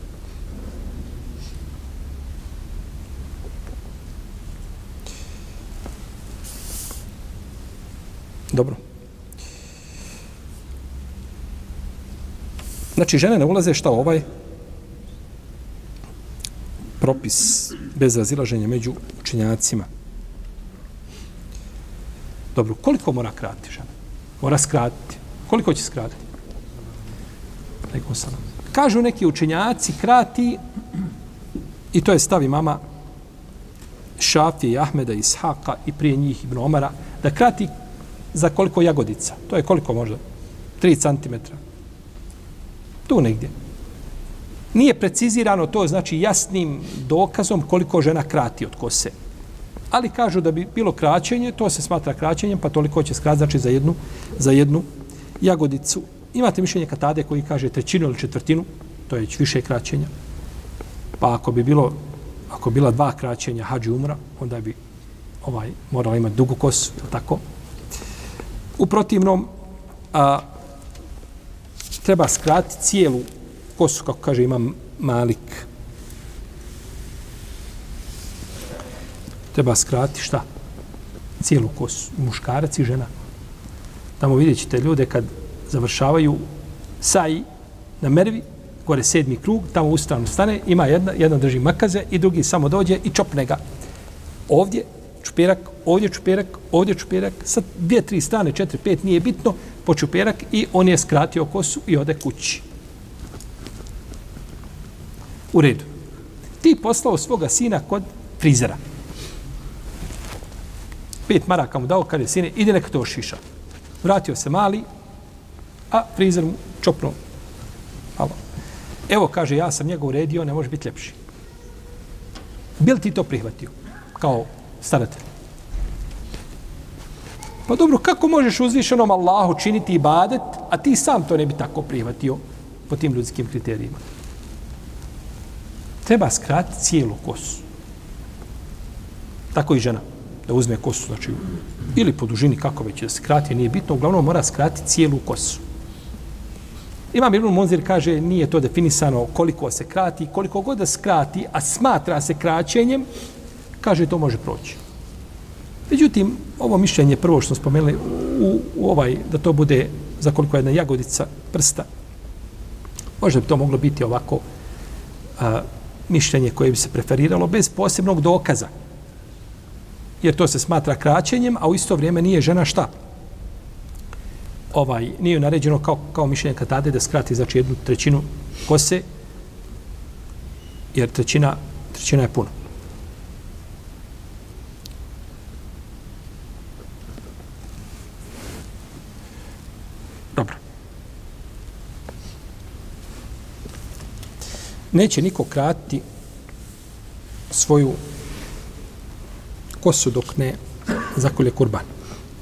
[SPEAKER 2] Dobro. Znači, žene ne ulaze šta ovaj propis bez razilaženja među učinjacima. Dobro, koliko mora kratiti žena? Mora skratiti. Koliko će skratiti? Nekom sam. Kažu neki učinjaci krati i to je stavi mama Šafije Ahmeda i Ishaka i prije njih Ibn Omara da krati za koliko jagodica. To je koliko možda? 3 cm. Tu negdje. Nije precizirano to, znači jasnim dokazom koliko žena krati od kose. Ali kažu da bi bilo kraćenje, to se smatra kraćenjem, pa toliko će skrat, znači za jednu, za jednu jagodicu. Imate mišljenje katade koji kaže trećinu ili četvrtinu, to je više kraćenja. Pa ako bi bilo, ako bila dva kraćenja hađi umra, onda bi ovaj morala imati dugu kosu, tako. U protivnom, a, treba skratiti cijelu kosu, kako kaže imam Malik. Treba skratiti šta? Cijelu kosu. Muškarac i žena. Tamo vidjet ćete ljude kad završavaju saji na mervi, gore sedmi krug, tamo u stranu stane, ima jedna, jedan drži makaze i drugi samo dođe i čopne ga. Ovdje čuperak, ovdje čuperak, ovdje čuperak, sa dvije, tri strane, četiri, pet, nije bitno, po čuperak i on je skratio kosu i ode kući. U redu. Ti poslao svoga sina kod frizera. Pet maraka mu dao, kada je sine, ide neka to ošiša. Vratio se mali, a frizer mu čopnuo. Halo. Evo, kaže, ja sam njega uredio, ne može biti ljepši. Bil ti to prihvatio? Kao staratelj. Pa dobro, kako možeš uzvišenom Allahu činiti ibadet, a ti sam to ne bi tako prihvatio po tim ljudskim kriterijima? Treba skratiti cijelu kosu. Tako i žena. Da uzme kosu, znači, ili po dužini, kako već da skrati, nije bitno, uglavnom mora skratiti cijelu kosu. Imam Ibn Monzir kaže, nije to definisano koliko se krati, koliko god da skrati, a smatra se kraćenjem, kaže, to može proći. Međutim, ovo mišljenje prvo što smo spomenuli u, u ovaj, da to bude za koliko jedna jagodica prsta, možda bi to moglo biti ovako a, mišljenje koje bi se preferiralo bez posebnog dokaza. Jer to se smatra kraćenjem, a u isto vrijeme nije žena šta? Ovaj, nije naređeno kao, kao mišljenje katade da skrati znači jednu trećinu kose, jer trećina, trećina je puno. Neće niko kratiti svoju kosu dok ne zakolje kurban.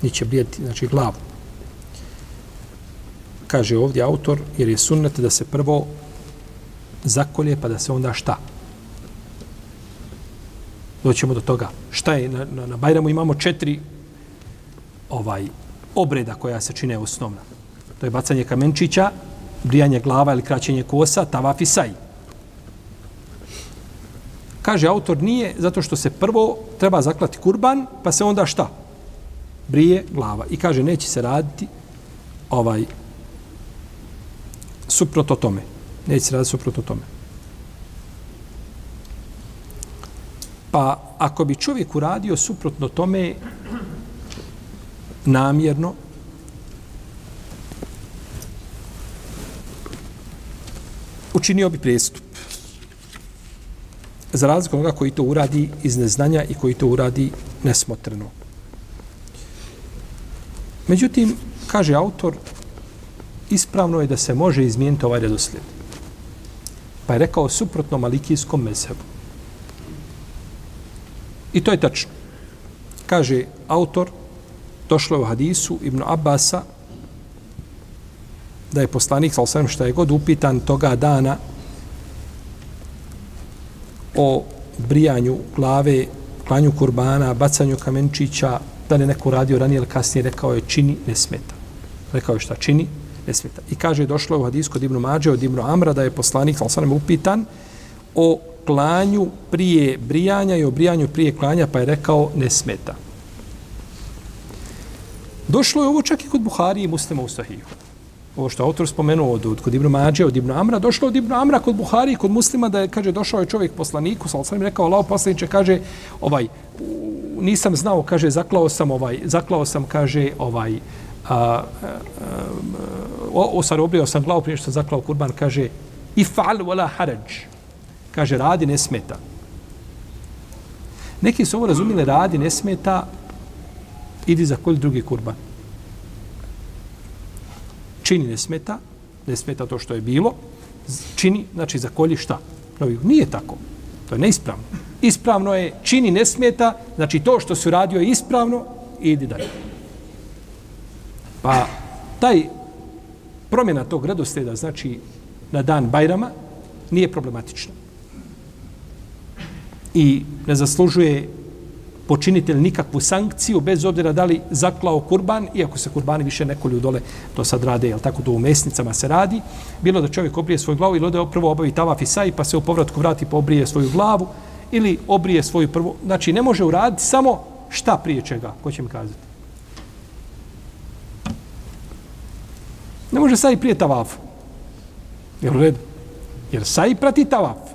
[SPEAKER 2] Niće brijati, znači, glavu. Kaže ovdje autor, jer je sunnet da se prvo zakolje, pa da se onda šta? Doćemo do toga. Šta je? Na, na, na Bajramu imamo četiri ovaj obreda koja se čine osnovna. To je bacanje kamenčića, brijanje glava ili kraćenje kosa, tavaf i saj. Kaže autor nije zato što se prvo treba zaklati kurban, pa se onda šta? Brije glava. I kaže neće se raditi ovaj suprotno tome. Neće se raditi suprotno tome. Pa ako bi čovjek uradio suprotno tome namjerno, učinio bi prestup. Za razliku onoga koji to uradi iz neznanja i koji to uradi nesmotreno. Međutim, kaže autor, ispravno je da se može izmijeniti ovaj redoslijed. Pa je rekao suprotno malikijskom mezhebu. I to je tačno. Kaže autor, došlo je u hadisu Ibn Abbasa, da je poslanik, sa osvijem što je god upitan toga dana o brijanju glave, klanju kurbana, bacanju kamenčića, da ne neko radio ranije ili kasnije, rekao je čini, ne smeta. Rekao je šta čini, ne smeta. I kaže, došlo je u hadisku od Ibnu Mađe, od Ibnu Amra, da je poslanik, ali sam upitan o klanju prije brijanja i o brijanju prije klanja, pa je rekao, ne smeta. Došlo je ovo čak i kod Buhari i muslima u Sahiju ovo što autor spomenuo od, od kod Ibnu Mađe, od Ibnu Amra, došlo od Ibnu Amra kod Buhari, kod muslima, da je, kaže, došao je čovjek poslaniku, sa sam rekao, lao poslaniče, kaže, ovaj, nisam znao, kaže, zaklao sam, ovaj, zaklao sam, kaže, ovaj, a, a, a, osarobio sam glavu prije što sam zaklao kurban, kaže, i wala haraj, kaže, radi ne smeta. Neki su ovo razumili, radi ne smeta, idi za koji drugi kurban čini ne smeta, ne smeta to što je bilo, čini, znači za kolji šta? Nije tako. To je neispravno. Ispravno je, čini ne smeta, znači to što se uradio je ispravno, idi dalje. Pa taj promjena tog redosljeda, znači na dan Bajrama, nije problematična. I ne zaslužuje počinitelj nikakvu sankciju, bez obzira da li zaklao kurban, iako se kurbani više nekolju dole, to sad rade, jel tako, to u mesnicama se radi, bilo da čovjek obrije svoju glavu ili ode prvo obavi tavaf i saj, pa se u povratku vrati pa obrije svoju glavu, ili obrije svoju prvu, znači ne može uraditi samo šta prije čega, ko će mi kazati? Ne može saj prije tavafu. Jel u redu? Jer saj prati tavaf.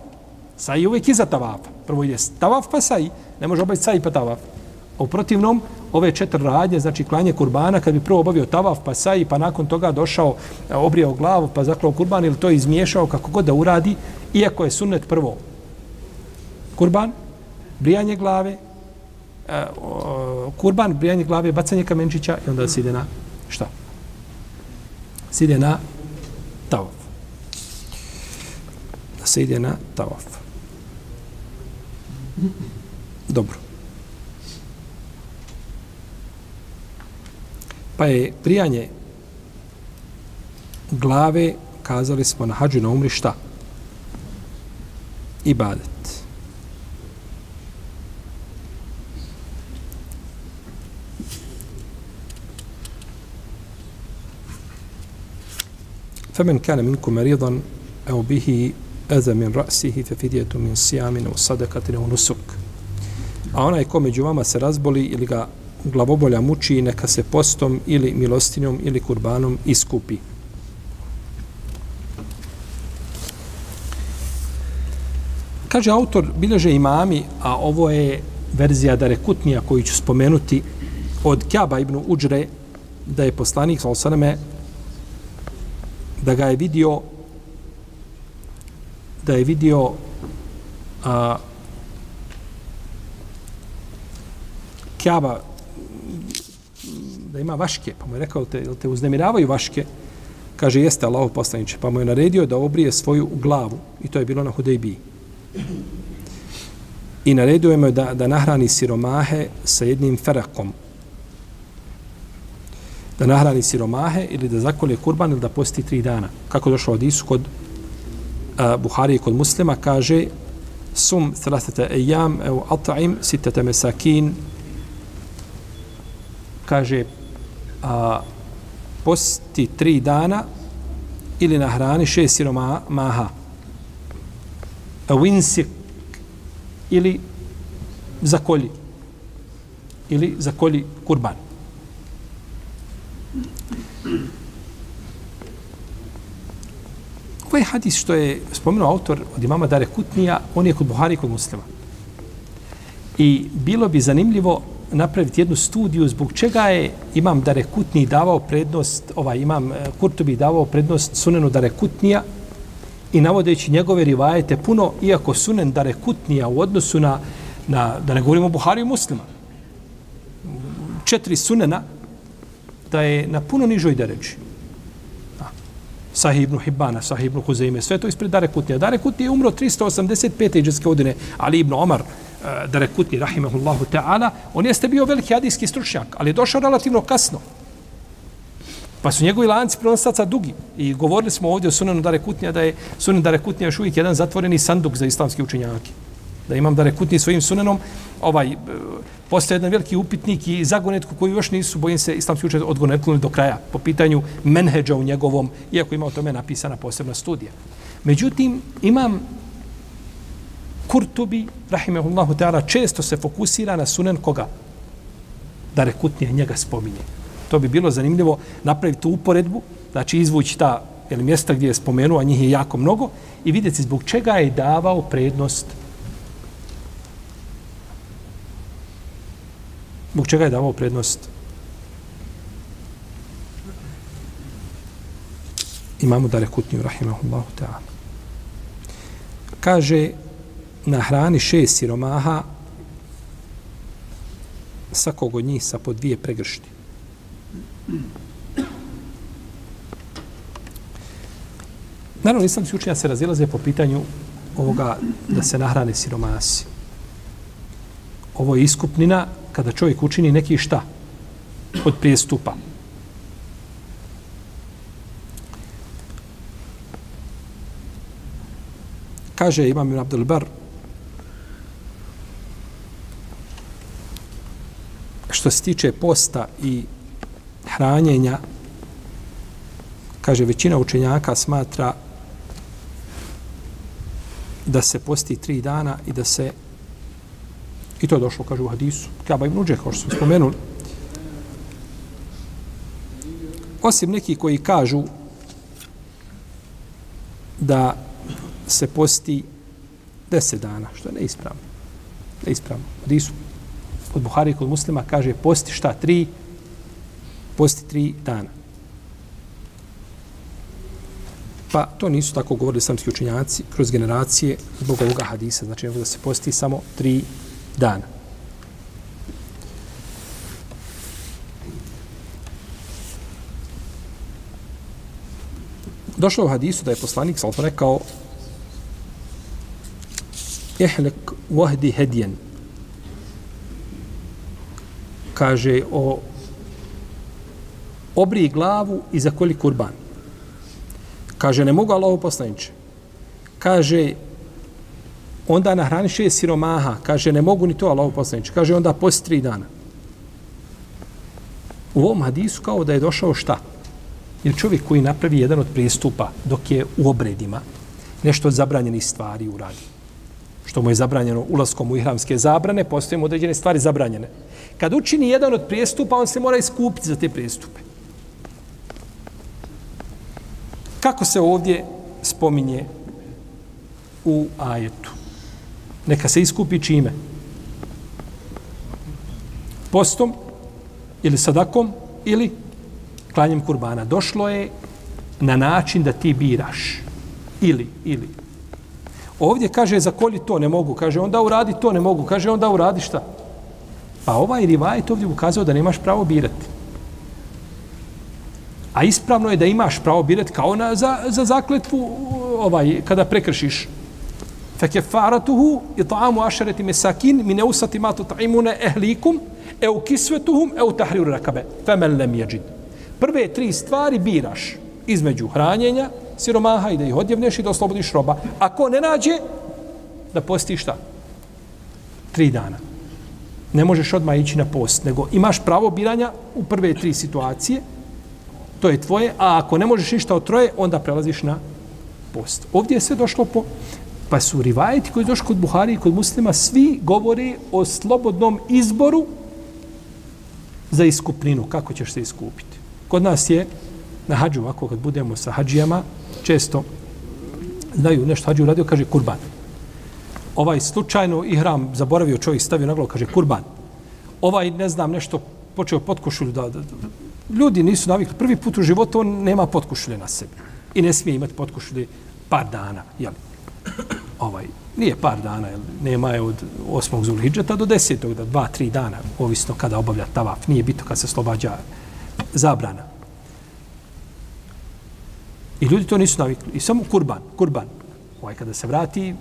[SPEAKER 2] Saj je uvijek iza tavafa. Prvo ide tavaf pa saj. Ne može obaviti saj pa tavaf. A u protivnom, ove četiri radnje, znači klanje kurbana, kad bi prvo obavio tavaf pa saj, pa nakon toga došao, e, obrijao glavu, pa zaklao kurban ili to izmiješao kako god da uradi, iako je sunnet prvo kurban, brijanje glave, e, kurban, brijanje glave, bacanje kamenčića i onda se ide na šta? Se ide na tavaf. Da se ide na tavaf Dobro. Pa je prijanje glave, kazali smo na hađu na umri šta? Ibadet. فمن كان منكم مريضا أو به أذى من رأسه ففدية من صيام وصدقة ونسك a onaj ko među vama se razboli ili ga glavobolja muči, neka se postom ili milostinjom ili kurbanom iskupi. Kaže autor, bilježe imami, a ovo je verzija Darekutnija koju ću spomenuti od Kjaba ibn Uđre, da je poslanik, sa da ga je vidio da je vidio a, Kjaba da ima vaške, pa mu je rekao, te, te uznemiravaju vaške? Kaže, jeste Allahov poslaniče, pa mu je naredio da obrije svoju glavu i to je bilo na Hudejbiji. I naredio je da, da nahrani siromahe sa jednim ferakom. Da nahrani siromahe ili da zakolje kurban ili da posti tri dana. Kako došlo od Isu kod uh, Buhari i kod muslima, kaže sum thalathata ejam evo at'im sitata mesakin kaže a, posti tri dana ili na hrani šest siromaha. A winsik ili zakolji ili zakolji kurban. Ovaj hadis što je spomenuo autor od imama Dare Kutnija, on je kod Buhari kod muslima. I bilo bi zanimljivo napraviti jednu studiju zbog čega je imam Darekutni davao prednost, ovaj imam eh, Kurtubi davao prednost sunenu Darekutnija i navodeći njegove rivajete puno, iako sunen Darekutnija u odnosu na, na da ne govorimo Buhari i muslima, četiri sunena, da je na puno nižoj deređi. Sahih ibn Hibbana, Sahih ibn Huzeime, sve to ispred Darekutnija. Darekutnija je umro 385. iđeske godine, ali ibn Omar, Eh, Darekutni, rahimahullahu ta'ala, on jeste bio veliki hadijski stručnjak, ali je došao relativno kasno. Pa su njegovi lanci prenosaca dugi. I govorili smo ovdje o sunanu Darekutnija da je sunan Darekutnija još uvijek jedan zatvoreni sanduk za islamski učenjake. Da imam Darekutni svojim sunanom, ovaj, eh, postoje jedan veliki upitnik i zagonetku koji još nisu, bojim se, islamski učenje odgonetlili do kraja po pitanju menheđa u njegovom, iako ima o tome napisana posebna studija. Međutim, imam Kurtubi, rahimehullahu ta'ala, često se fokusira na sunen koga? Da rekutnije njega spominje. To bi bilo zanimljivo napraviti tu uporedbu, znači izvući ta jel, mjesta gdje je spomenuo, a njih je jako mnogo, i vidjeti zbog čega je davao prednost Zbog čega je davao prednost? imamu Darekutniju, rahimahullahu ta'ala. Kaže, na hrani šest siromaha, svakog od njih sa po dvije pregršti. Naravno, islamski učenja se razilaze po pitanju ovoga da se nahrane siromasi. Ovo je iskupnina kada čovjek učini neki šta od prijestupa. Kaže Imam Ibn Abdelbar, što se tiče posta i hranjenja kaže većina učenjaka smatra da se posti tri dana i da se I to je došlo, kaže u hadisu. Kaba ibn Uđe, kao što smo spomenuli. Osim neki koji kažu da se posti deset dana, što je neispravno. Neispravno. Hadisu od Buhari kod muslima kaže posti šta? Tri, posti tri dana. Pa to nisu tako govorili islamski učinjaci kroz generacije zbog ovoga hadisa. Znači da se posti samo tri dana. Došlo u hadisu da je poslanik sallallahu rekao Ihlek wahdi hedijen kaže o obri glavu i za koli kurban. Kaže, ne mogu Allaho poslaniče. Kaže, onda nahrani šest siromaha. Kaže, ne mogu ni to Allaho poslaniče. Kaže, onda posti tri dana. U ovom hadisu kao da je došao šta? Jer čovjek koji napravi jedan od pristupa dok je u obredima, nešto od zabranjenih stvari uradi. Što mu je zabranjeno ulaskom u ihramske zabrane, postoje mu određene stvari zabranjene. Kad učini jedan od prijestupa, on se mora iskupiti za te prijestupe. Kako se ovdje spominje u ajetu? Neka se iskupi čime? Postom ili sadakom ili klanjem kurbana. Došlo je na način da ti biraš. Ili, ili. Ovdje kaže za kolji to ne mogu. Kaže onda uradi to ne mogu. Kaže onda uradi šta? Pa ovaj rivajet ovdje ukazao da nemaš pravo birati. A ispravno je da imaš pravo birati kao na, za, za zakletvu ovaj, kada prekršiš. Fekefaratuhu i ta'amu ašareti mesakin mi neusati matu ta'imune ehlikum e u kisvetuhum e u tahriru rakabe. Femen lem jeđid. Prve tri stvari biraš između hranjenja, siromaha i da ih odjevneš i da oslobodiš roba. Ako ne nađe, da postiš šta? Tri dana. Ne možeš odmah ići na post, nego imaš pravo biranja u prve tri situacije, to je tvoje, a ako ne možeš ništa od troje, onda prelaziš na post. Ovdje je sve došlo po... Pa su rivajeti koji došli kod Buhari i kod muslima, svi govori o slobodnom izboru za iskupninu. Kako ćeš se iskupiti? Kod nas je na hađu, ovako kad budemo sa hađijama, često znaju nešto hađu radio, kaže kurban. Ovaj slučajno ihram zaboravio čovjek stavio na glavu, kaže kurban. Ovaj, ne znam, nešto počeo potkošulju da, da, da, ljudi nisu navikli. Prvi put u životu on nema potkošulje na sebi. I ne smije imati potkošulje par dana. Jel? Ovaj, nije par dana, jel? nema je od 8. zulhidžeta do 10. da dva, tri dana, ovisno kada obavlja tavaf. Nije bito kad se slobađa zabrana. I ljudi to nisu navikli. I samo kurban, kurban. Ovaj kada se vrati,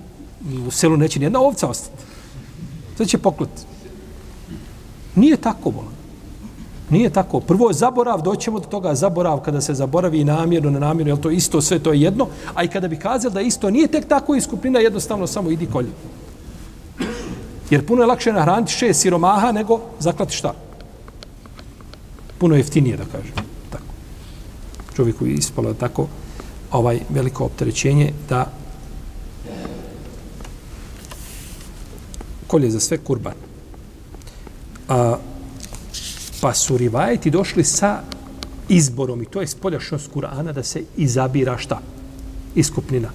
[SPEAKER 2] u selu neće nijedna ovca ostati. Sve će poklati. Nije tako, bolan. Nije tako. Prvo je zaborav, doćemo do toga zaborav kada se zaboravi namjerno, na namjerno, jel to isto, sve to je jedno. A i kada bi kazali da isto nije tek tako iskupnina, jednostavno samo idi kolje. Jer puno je lakše nahraniti šest siromaha nego zaklati šta? Puno jeftinije, da kažem. Tako. Čovjeku je ispalo tako ovaj veliko opterećenje da kolje za sve kurban. A, pa su rivajeti došli sa izborom i to je spoljašnost Kur'ana da se izabira šta? Iskupnina.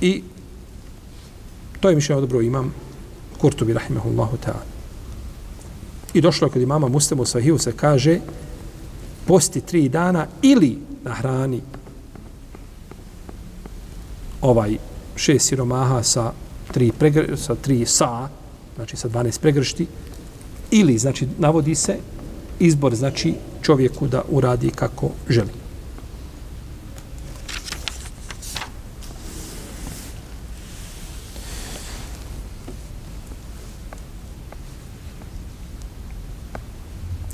[SPEAKER 2] I to je mišljeno dobro imam Kurtubi rahimahullahu ta'ala. I došlo je kod imama Muslemu Sahiju se kaže posti tri dana ili na hrani ovaj šest siromaha sa tri, pregr, sa tri sa, znači sa 12 pregršti, ili, znači, navodi se izbor, znači, čovjeku da uradi kako želi.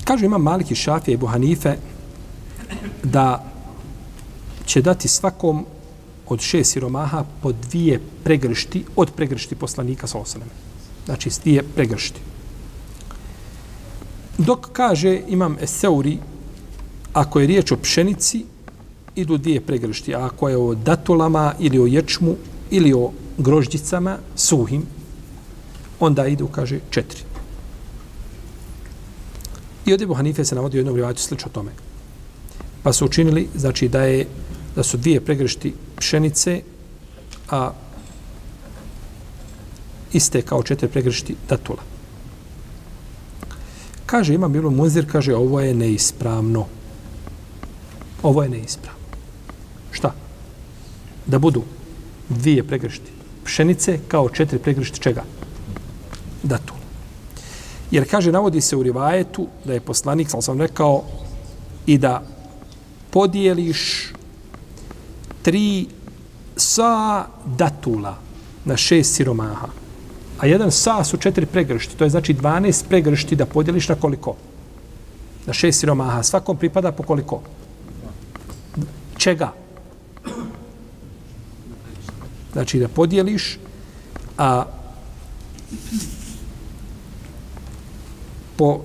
[SPEAKER 2] Kažu ima Maliki Šafije i Buhanife da će dati svakom od šest siromaha po dvije pregršti od pregršti poslanika sa osaleme. Znači, dvije pregršti. Dok kaže imam Eseuri, ako je riječ o pšenici, idu dvije pregršti. A ako je o datulama ili o ječmu ili o grožđicama suhim, onda idu, kaže, četiri. I od Ebu Hanife se navodi u jednom rivaju slično tome. Pa su učinili, znači, da je da su dvije pregršti pšenice, a iste kao četiri pregršti datula. Kaže, ima bilo Munzir, kaže, ovo je neispravno. Ovo je neispravno. Šta? Da budu dvije pregršti pšenice kao četiri pregršti čega? Datula. Jer kaže, navodi se u rivajetu da je poslanik, sam sam rekao, i da podijeliš tri sa datula na šest siromaha. A jedan sa su četiri pregršti. To je znači 12 pregršti da podijeliš na koliko? Na šest siromaha. Svakom pripada po koliko? Čega? Znači da podijeliš a po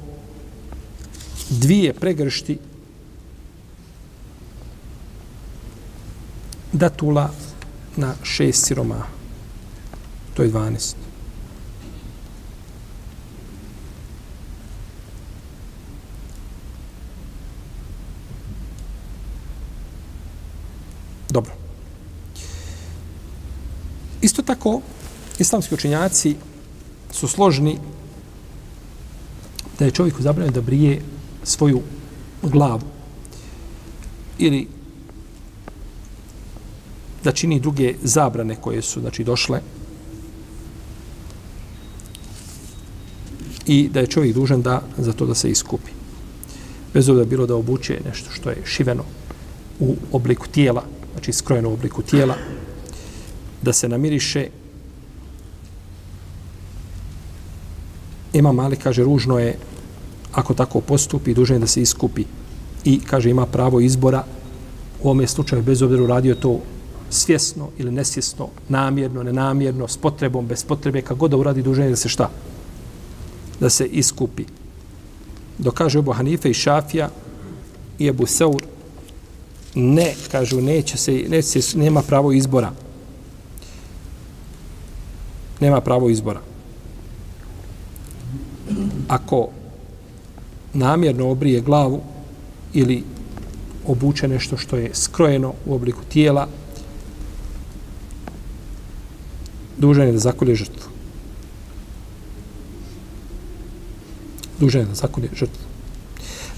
[SPEAKER 2] dvije pregršti datula na šest siroma. To je 12. Dobro. Isto tako, islamski učenjaci su složni da je čovjeku zabranjeno da brije svoju glavu ili da čini druge zabrane koje su znači došle i da je čovjek dužan da za to da se iskupi. Bez obzira bilo da obuče nešto što je šiveno u obliku tijela, znači skrojeno u obliku tijela, da se namiriše Ima mali, kaže, ružno je ako tako postupi, dužan je da se iskupi. I, kaže, ima pravo izbora u ovome slučaju, bez obzira uradio to svjesno ili nesvjesno, namjerno, nenamjerno, s potrebom, bez potrebe, kako god da uradi, duženje, da se šta? Da se iskupi. Dok kaže Ebu Hanife i Šafija i Ebu Seur, ne, kažu, neće se, neće se, nema pravo izbora. Nema pravo izbora. Ako namjerno obrije glavu ili obuče nešto što je skrojeno u obliku tijela, dužan je da zakolje žrtvu. Dužan je da zakolje žrtvu.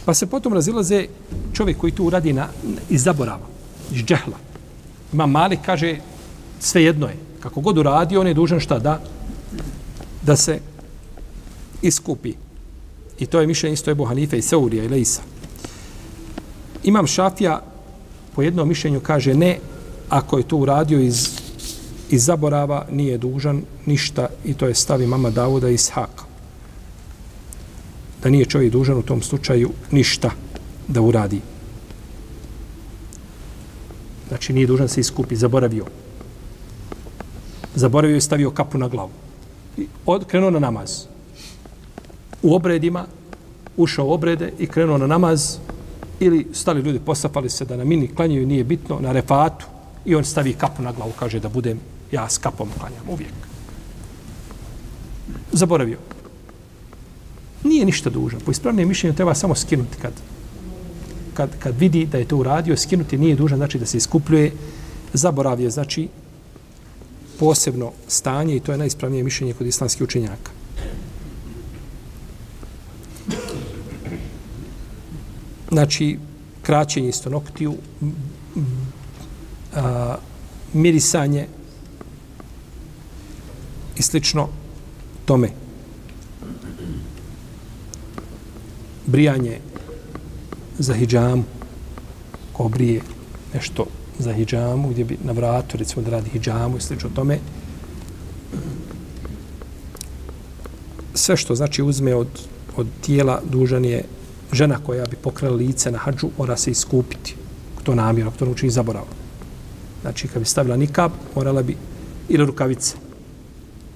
[SPEAKER 2] Pa se potom razilaze čovjek koji to uradi na, iz zaborava, iz džehla. Ima mali, kaže, sve jedno je. Kako god uradi, on je dužan šta da? Da se iskupi. I to je mišljenje isto Ebu Hanife i Seurija i Leisa. Imam šafija po jednom mišljenju kaže ne, ako je to uradio iz, iz zaborava, nije dužan ništa i to je stavi mama Davuda iz Haka. Da nije čovjek dužan u tom slučaju ništa da uradi. Znači nije dužan se iskupi, zaboravio. Zaboravio i stavio kapu na glavu. I odkrenuo na namaz u obredima, ušao u obrede i krenuo na namaz, ili stali ljudi, posapali se da na mini klanjaju, nije bitno, na refatu, i on stavi kapu na glavu, kaže da budem ja s kapom klanjam, uvijek. Zaboravio. Nije ništa dužan. Po ispravnijem mišljenju treba samo skinuti kad, kad, kad vidi da je to uradio, skinuti nije dužan, znači da se iskupljuje. Zaboravio, znači posebno stanje i to je najispravnije mišljenje kod islamskih učenjaka. znači kraćenje isto noktiju, a, mirisanje i slično tome. Brijanje za hijjamu, ko brije nešto za hijjamu, gdje bi na vratu, recimo da radi hijjamu i slično tome, sve što znači uzme od, od tijela dužan je žena koja bi pokrala lice na hađu, mora se iskupiti. To namjerno, to ne učini zaborava. Znači, kad bi stavila nikab, morala bi, ili rukavice,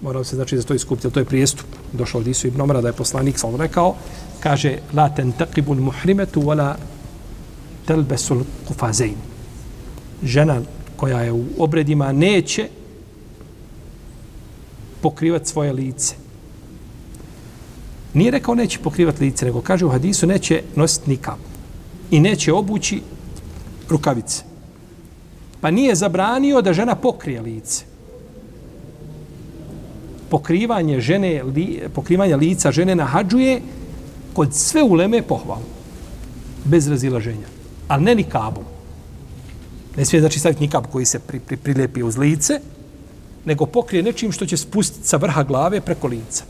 [SPEAKER 2] morao se, znači, za to iskupiti, to je prijestup. Došao od Isu ibn Omara da je poslanik, sam rekao, kaže, la tentaqibu al-muhrimatu wala telbesul kufazein. Žena koja je u obredima neće pokrivati svoje lice. Nije rekao neće pokrivati lice, nego kaže u hadisu neće nositi nikab. I neće obući rukavice. Pa nije zabranio da žena pokrije lice. Pokrivanje žene, li, pokrivanje lica žene na hađu je kod sve uleme pohval. Bez razilaženja. Ali ne nikabom. Ne smije znači staviti nikab koji se pri, pri, prilepi uz lice, nego pokrije nečim što će spustiti sa vrha glave preko lica.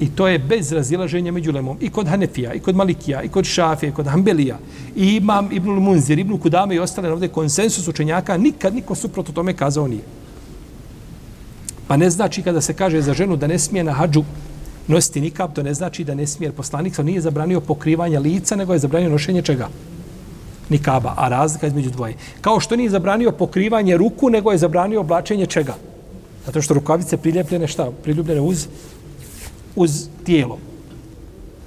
[SPEAKER 2] I to je bez razilaženja među lemom. I kod Hanefija, i kod Malikija, i kod Šafija, i kod Hanbelija. I imam Ibnul Munzir, Ibnul Kudame i ostale ovdje konsensus učenjaka, nikad niko suprotno tome kazao nije. Pa ne znači kada se kaže za ženu da ne smije na hađu nositi nikab, to ne znači da ne smije, poslanik sa nije zabranio pokrivanje lica, nego je zabranio nošenje čega? Nikaba, a razlika između dvoje. Kao što nije zabranio pokrivanje ruku, nego je zabranio oblačenje čega? Zato što rukavice priljepljene šta? Priljubljene uz uz tijelo.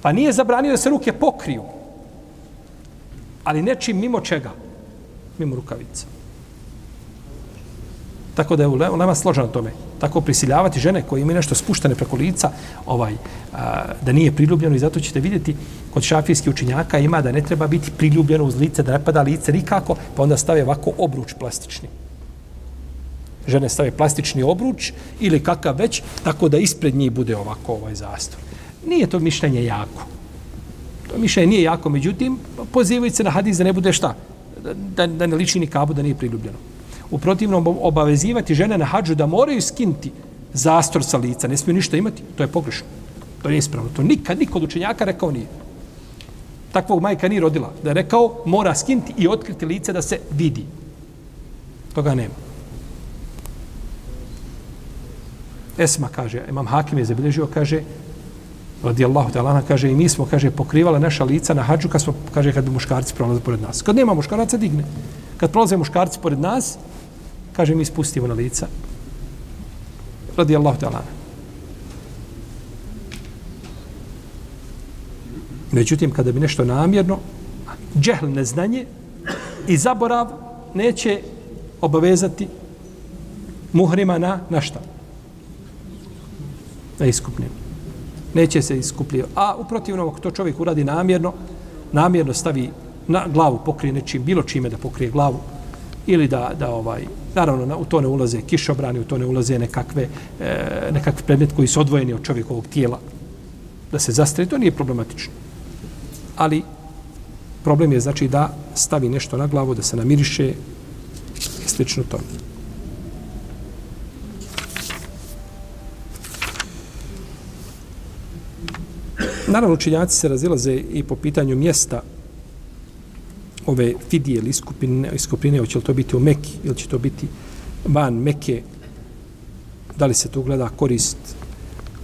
[SPEAKER 2] Pa nije zabranio da se ruke pokriju. Ali nečim mimo čega? Mimo rukavica. Tako da je u lema složeno tome. Tako prisiljavati žene koje imaju nešto spuštene preko lica, ovaj, a, da nije priljubljeno i zato ćete vidjeti kod šafijskih učinjaka ima da ne treba biti priljubljeno uz lice, da ne pada lice nikako, pa onda stave ovako obruč plastični. žene stave plastični obruč ili kakav već, tako da ispred njih bude ovako ovaj zastor. Nije to mišljenje jako. To mišljenje nije jako, međutim, pozivaju se na hadis da ne bude šta? Da, da ne liči ni kabu, da nije priljubljeno. U protivnom, obavezivati žene na hađu da moraju skinti zastor sa lica, ne smiju ništa imati, to je pogrešno. To nije ispravno. To nikad niko od učenjaka rekao nije. Takvog majka nije rodila. Da je rekao, mora skinti i otkriti lice da se vidi. Toga nema. Esma kaže, imam Hakim je zabilježio, kaže, radijallahu ta'ala, kaže, i mi smo, kaže, pokrivala naša lica na hađu, kad smo, kaže, kad bi muškarci prolaze pored nas. Kad nema muškaraca, digne. Kad prolaze muškarci pored nas, kaže, mi spustimo na lica. radi Allahu ta'ala. Međutim, kada bi nešto namjerno, džehl neznanje i zaborav neće obavezati muhrima na, na šta? Na iskupninu. Neće se iskupljivati. A u protivnom, ako to čovjek uradi namjerno, namjerno stavi na glavu, pokrije nečim, bilo čime da pokrije glavu, ili da, da ovaj, naravno, na, u to ne ulaze kišobrani, u to ne ulaze nekakve, e, nekakve predmet koji su odvojeni od čovjekovog tijela, da se zastri, to nije problematično. Ali problem je znači da stavi nešto na glavu, da se namiriše i slično to. Naravno, učinjaci se razilaze i po pitanju mjesta ove fidije ili iskupine, iskupine, hoće li to biti u Meki ili će to biti van Meke, da li se tu gleda korist,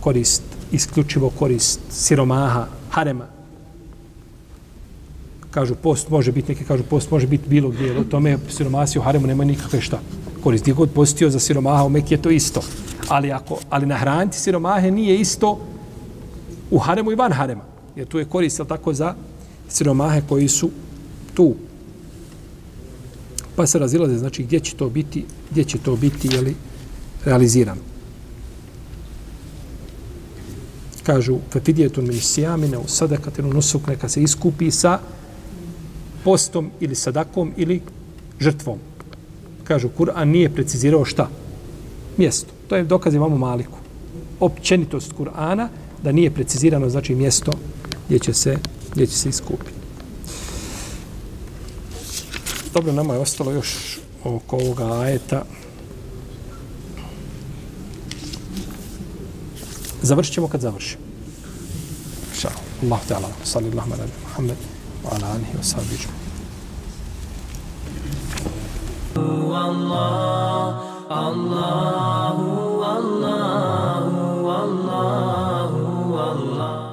[SPEAKER 2] korist, isključivo korist siromaha, harema, kažu post može biti, neki kažu post može biti bilo gdje, o tome siromasi u haremu nema nikakve šta. Korist, gdje god postio za siromaha u Mekije, to isto. Ali, ako, ali nahraniti siromahe nije isto u haremu i van harema. Jer tu je korist, tako, za siromahe koji su tu. Pa se razilaze, znači, gdje će to biti, gdje će to biti, jeli, realizirano. Kažu, fetidijetun min sijamine u sadakatinu nusuk, neka se iskupi sa postom ili sadakom ili žrtvom. Kažu, Kur'an nije precizirao šta? Mjesto. To je dokaz imamo maliku. Općenitost Kur'ana da nije precizirano znači mjesto gdje će se, gdje će se iskupiti. Dobro, nama je ostalo još oko ovoga ajeta. Završit ćemo kad završimo. Šao. Allah te ala. Sallallahu ala Muhammed. Wa ala alihi wa sahbihi. Allah, Allah, Allah, Allah.